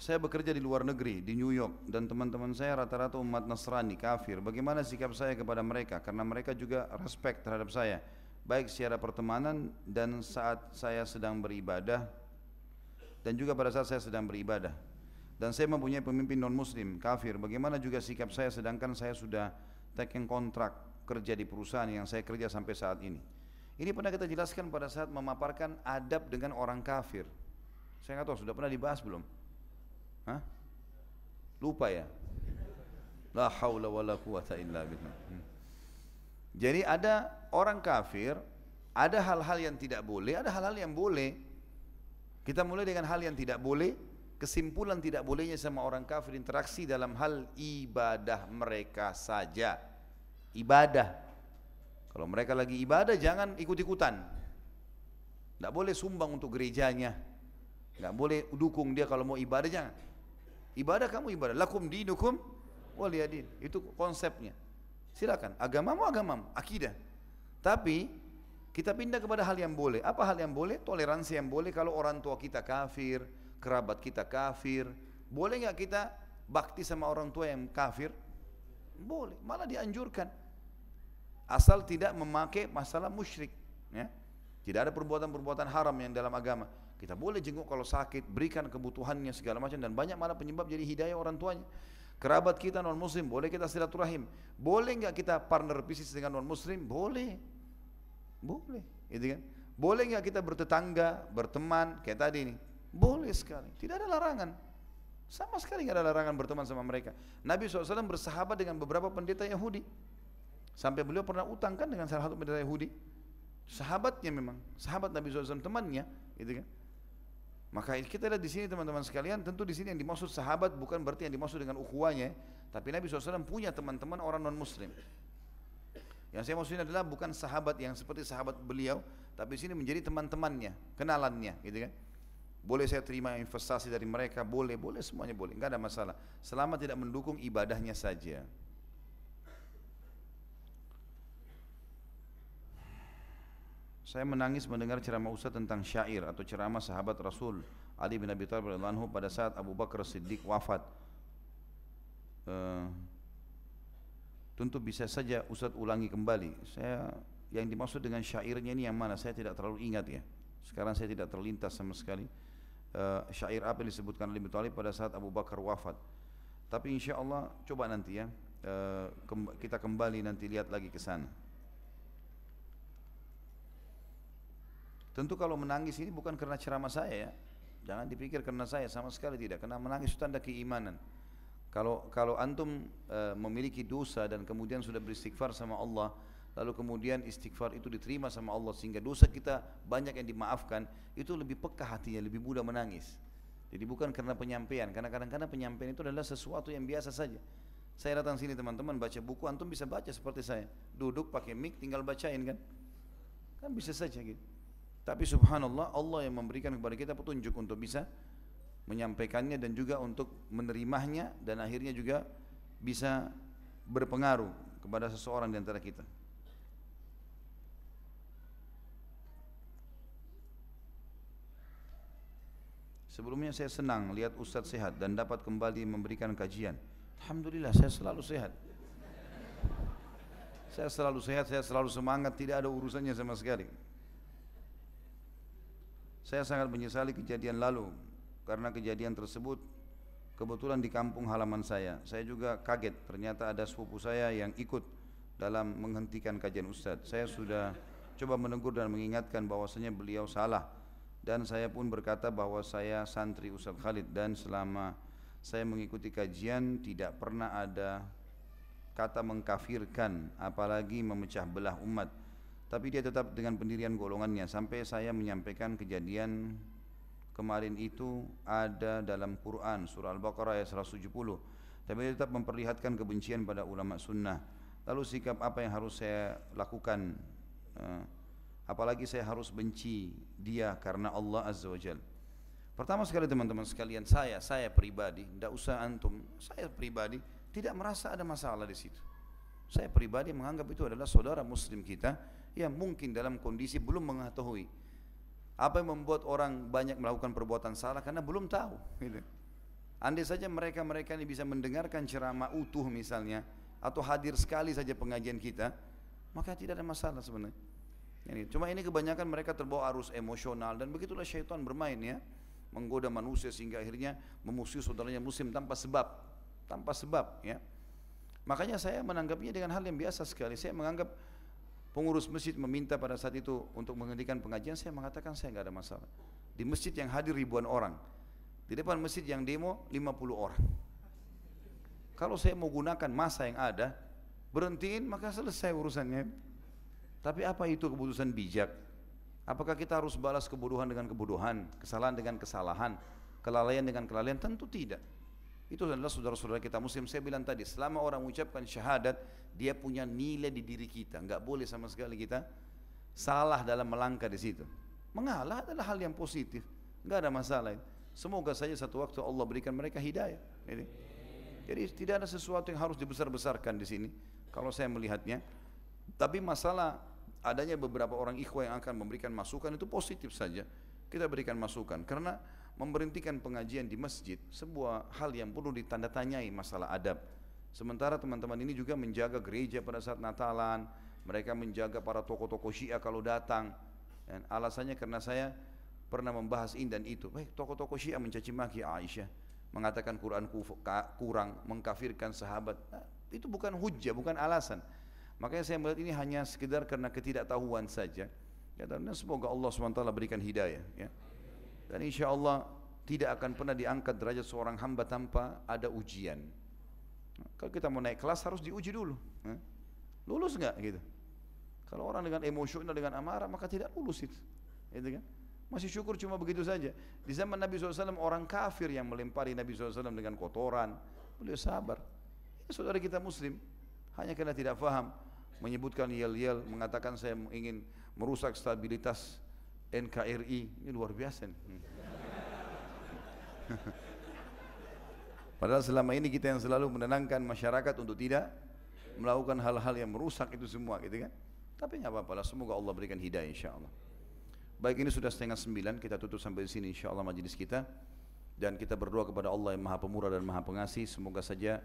Saya bekerja di luar negeri, di New York dan teman-teman saya rata-rata umat Nasrani, kafir. Bagaimana sikap saya kepada mereka? Karena mereka juga respect terhadap saya, baik secara pertemanan dan saat saya sedang beribadah dan juga pada saat saya sedang beribadah. Dan saya mempunyai pemimpin non muslim, kafir. Bagaimana juga sikap saya sedangkan saya sudah taken kontrak kerja di perusahaan yang saya kerja sampai saat ini. Ini pernah kita jelaskan pada saat memaparkan adab dengan orang kafir. Saya nggak tahu sudah pernah dibahas belum? Hah? Lupa ya? La haula wala quwata illa billah. Hmm. Jadi ada orang kafir, ada hal-hal yang tidak boleh, ada hal-hal yang boleh. Kita mulai dengan hal yang tidak boleh, kesimpulan tidak bolehnya sama orang kafir interaksi dalam hal ibadah mereka saja. Ibadah. Kalau mereka lagi ibadah jangan ikut-ikutan. Tidak boleh sumbang untuk gerejanya. Tidak boleh dukung dia kalau mau ibadah jangan. Ibadah kamu ibadah. Lakum dinukum waliyadin. Itu konsepnya. Silakan. Agamamu agamamu. Akidah. Tapi kita pindah kepada hal yang boleh. Apa hal yang boleh? Toleransi yang boleh kalau orang tua kita kafir, kerabat kita kafir. Boleh nggak kita bakti sama orang tua yang kafir? Boleh. Malah dianjurkan. Asal tidak memakai masalah musyrik. Ya. Tidak ada perbuatan-perbuatan haram yang dalam agama. Kita boleh jenguk kalau sakit, berikan kebutuhannya segala macam dan banyak malah penyebab jadi hidayah orang tuanya. Kerabat kita non muslim, boleh kita silaturahim. Boleh nggak kita partner bisnis dengan non muslim? Boleh. Boleh, gitu kan? Boleh nggak kita bertetangga, berteman kayak tadi ini? Boleh sekali. Tidak ada larangan. Sama sekali nggak ada larangan berteman sama mereka. Nabi SAW bersahabat dengan beberapa pendeta Yahudi. Sampai beliau pernah utang kan dengan salah satu pendeta Yahudi. Sahabatnya memang, sahabat Nabi SAW temannya, gitu kan? Maka kita lihat di sini teman-teman sekalian, tentu di sini yang dimaksud sahabat bukan berarti yang dimaksud dengan ukhuwahnya, tapi Nabi SAW punya teman-teman orang non Muslim. Yang saya maksudnya adalah bukan sahabat yang seperti sahabat beliau, tapi di sini menjadi teman-temannya, kenalannya, gitu kan? Boleh saya terima investasi dari mereka, boleh, boleh semuanya boleh, nggak ada masalah. Selama tidak mendukung ibadahnya saja. Saya menangis mendengar ceramah Ustaz tentang syair atau ceramah sahabat Rasul Ali bin Abi Thalib radhiyallahu pada saat Abu Bakar Siddiq wafat. Uh, tentu bisa saja Ustaz ulangi kembali. Saya yang dimaksud dengan syairnya ini yang mana? Saya tidak terlalu ingat ya. Sekarang saya tidak terlintas sama sekali. Uh, syair apa yang disebutkan Ali bin Thalib pada saat Abu Bakar wafat. Tapi insya Allah coba nanti ya uh, kita kembali nanti lihat lagi ke sana. Tentu kalau menangis ini bukan karena ceramah saya ya. Jangan dipikir karena saya sama sekali tidak. Karena menangis itu tanda keimanan. Kalau kalau antum e, memiliki dosa dan kemudian sudah beristighfar sama Allah, lalu kemudian istighfar itu diterima sama Allah sehingga dosa kita banyak yang dimaafkan, itu lebih peka hatinya, lebih mudah menangis. Jadi bukan karena penyampaian, karena kadang-kadang penyampaian itu adalah sesuatu yang biasa saja. Saya datang sini teman-teman baca buku, antum bisa baca seperti saya. Duduk pakai mic tinggal bacain kan. Kan bisa saja gitu. Tapi subhanallah Allah yang memberikan kepada kita petunjuk untuk bisa menyampaikannya dan juga untuk menerimanya dan akhirnya juga bisa berpengaruh kepada seseorang di antara kita. Sebelumnya saya senang lihat Ustadz sehat dan dapat kembali memberikan kajian. Alhamdulillah saya selalu sehat. Saya selalu sehat, saya selalu semangat, tidak ada urusannya sama sekali. Saya sangat menyesali kejadian lalu karena kejadian tersebut kebetulan di kampung halaman saya. Saya juga kaget ternyata ada sepupu saya yang ikut dalam menghentikan kajian Ustadz. Saya sudah coba menegur dan mengingatkan bahwasanya beliau salah dan saya pun berkata bahwa saya santri Ustadz Khalid dan selama saya mengikuti kajian tidak pernah ada kata mengkafirkan apalagi memecah belah umat tapi dia tetap dengan pendirian golongannya. Sampai saya menyampaikan kejadian kemarin itu ada dalam Quran surah Al-Baqarah ayat 170 tapi dia tetap memperlihatkan kebencian pada ulama sunnah. Lalu sikap apa yang harus saya lakukan? Uh, apalagi saya harus benci dia karena Allah Azza wa pertama sekali teman-teman sekalian saya saya pribadi tidak usah antum saya pribadi tidak merasa ada masalah di situ. Saya pribadi menganggap itu adalah saudara muslim kita yang mungkin dalam kondisi belum mengetahui apa yang membuat orang banyak melakukan perbuatan salah karena belum tahu gitu. Andai saja mereka-mereka ini bisa mendengarkan ceramah utuh misalnya atau hadir sekali saja pengajian kita, maka tidak ada masalah sebenarnya. Ini, cuma ini kebanyakan mereka terbawa arus emosional dan begitulah syaitan bermain ya. menggoda manusia sehingga akhirnya memusuhi saudaranya muslim tanpa sebab, tanpa sebab ya. Makanya saya menanggapnya dengan hal yang biasa sekali. Saya menganggap pengurus masjid meminta pada saat itu untuk menghentikan pengajian, saya mengatakan saya nggak ada masalah. Di masjid yang hadir ribuan orang, di depan masjid yang demo 50 orang. Kalau saya mau gunakan masa yang ada, berhentiin maka selesai urusannya. Tapi apa itu keputusan bijak? Apakah kita harus balas kebodohan dengan kebodohan, kesalahan dengan kesalahan, kelalaian dengan kelalaian? Tentu tidak. Itu adalah saudara-saudara kita muslim. Saya bilang tadi, selama orang mengucapkan syahadat, dia punya nilai di diri kita. Enggak boleh sama sekali kita salah dalam melangkah di situ. Mengalah adalah hal yang positif. Enggak ada masalah. Semoga saja satu waktu Allah berikan mereka hidayah. Jadi, jadi tidak ada sesuatu yang harus dibesar-besarkan di sini. Kalau saya melihatnya. Tapi masalah adanya beberapa orang ikhwah yang akan memberikan masukan itu positif saja. Kita berikan masukan karena memberhentikan pengajian di masjid sebuah hal yang perlu ditandatanyai masalah adab. Sementara teman-teman ini juga menjaga gereja pada saat Natalan, mereka menjaga para tokoh-tokoh Syiah kalau datang. Dan alasannya karena saya pernah membahas ini dan itu. Baik, tokoh-tokoh Syiah mencaci maki Aisyah, mengatakan Quran kurang, mengkafirkan sahabat. Nah, itu bukan hujah, bukan alasan. Makanya saya melihat ini hanya sekedar karena ketidaktahuan saja. Ya, dan semoga Allah SWT berikan hidayah. Ya. Dan insya Allah tidak akan pernah diangkat derajat seorang hamba tanpa ada ujian. Kalau kita mau naik kelas harus diuji dulu. Ya. Lulus nggak gitu? Kalau orang dengan emosional dengan amarah maka tidak lulus itu. Gitu kan? Masih syukur cuma begitu saja. Di zaman Nabi SAW orang kafir yang melempari Nabi SAW dengan kotoran. Beliau sabar. Ini saudara kita muslim. Hanya karena tidak faham menyebutkan yel-yel, mengatakan saya ingin merusak stabilitas NKRI. Ini luar biasa. Padahal selama ini kita yang selalu menenangkan masyarakat untuk tidak melakukan hal-hal yang merusak itu semua gitu kan. Tapi nggak apa-apa lah, semoga Allah berikan hidayah insya Allah. Baik ini sudah setengah sembilan, kita tutup sampai di sini insya Allah majlis kita. Dan kita berdoa kepada Allah yang maha pemurah dan maha pengasih, semoga saja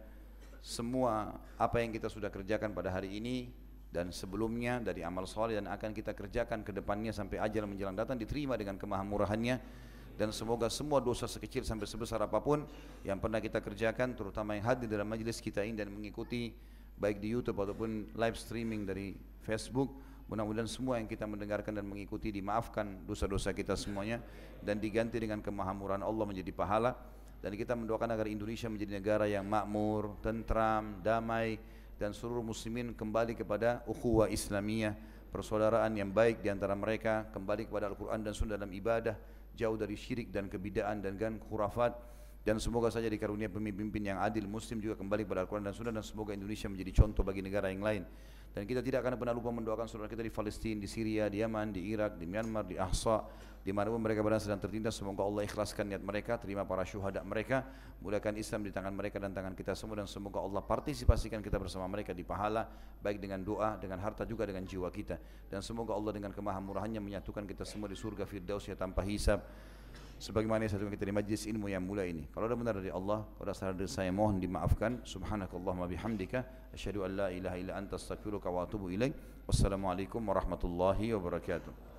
semua apa yang kita sudah kerjakan pada hari ini dan sebelumnya dari amal soleh dan akan kita kerjakan ke depannya sampai ajal menjelang datang diterima dengan kemahamurahannya dan semoga semua dosa sekecil sampai sebesar apa pun yang pernah kita kerjakan terutama yang hadir dalam majlis kita ini dan mengikuti baik di YouTube ataupun live streaming dari Facebook. Mudah-mudahan semua yang kita mendengarkan dan mengikuti dimaafkan dosa-dosa kita semuanya dan diganti dengan kemahamurahan Allah menjadi pahala. Dan kita mendoakan agar Indonesia menjadi negara yang makmur, tentram, damai dan seluruh muslimin kembali kepada ukhuwah Islamiyah, persaudaraan yang baik di antara mereka, kembali kepada Al-Quran dan Sunnah dalam ibadah, jauh dari syirik dan kebidaan dan khurafat dan semoga saja dikarunia pemimpin yang adil muslim juga kembali kepada Al-Quran dan Sunnah dan semoga Indonesia menjadi contoh bagi negara yang lain dan kita tidak akan pernah lupa mendoakan saudara kita di Palestina, di Syria, di Yaman, di Irak, di Myanmar, di Ahsa, di mana pun mereka berada sedang tertindas. Semoga Allah ikhlaskan niat mereka, terima para syuhada mereka, mudahkan Islam di tangan mereka dan tangan kita semua dan semoga Allah partisipasikan kita bersama mereka di pahala, baik dengan doa, dengan harta juga dengan jiwa kita. Dan semoga Allah dengan kemahamurahannya menyatukan kita semua di surga Firdaus ya tanpa hisab. Sebagaimana satu kita di majlis ilmu yang mulia ini. Kalau ada benar dari Allah, kalau ada salah dari saya mohon dimaafkan. Subhanakallahumma bihamdika asyhadu an la ilaha illa anta astaghfiruka wa atubu ilaik. Wassalamualaikum warahmatullahi wabarakatuh.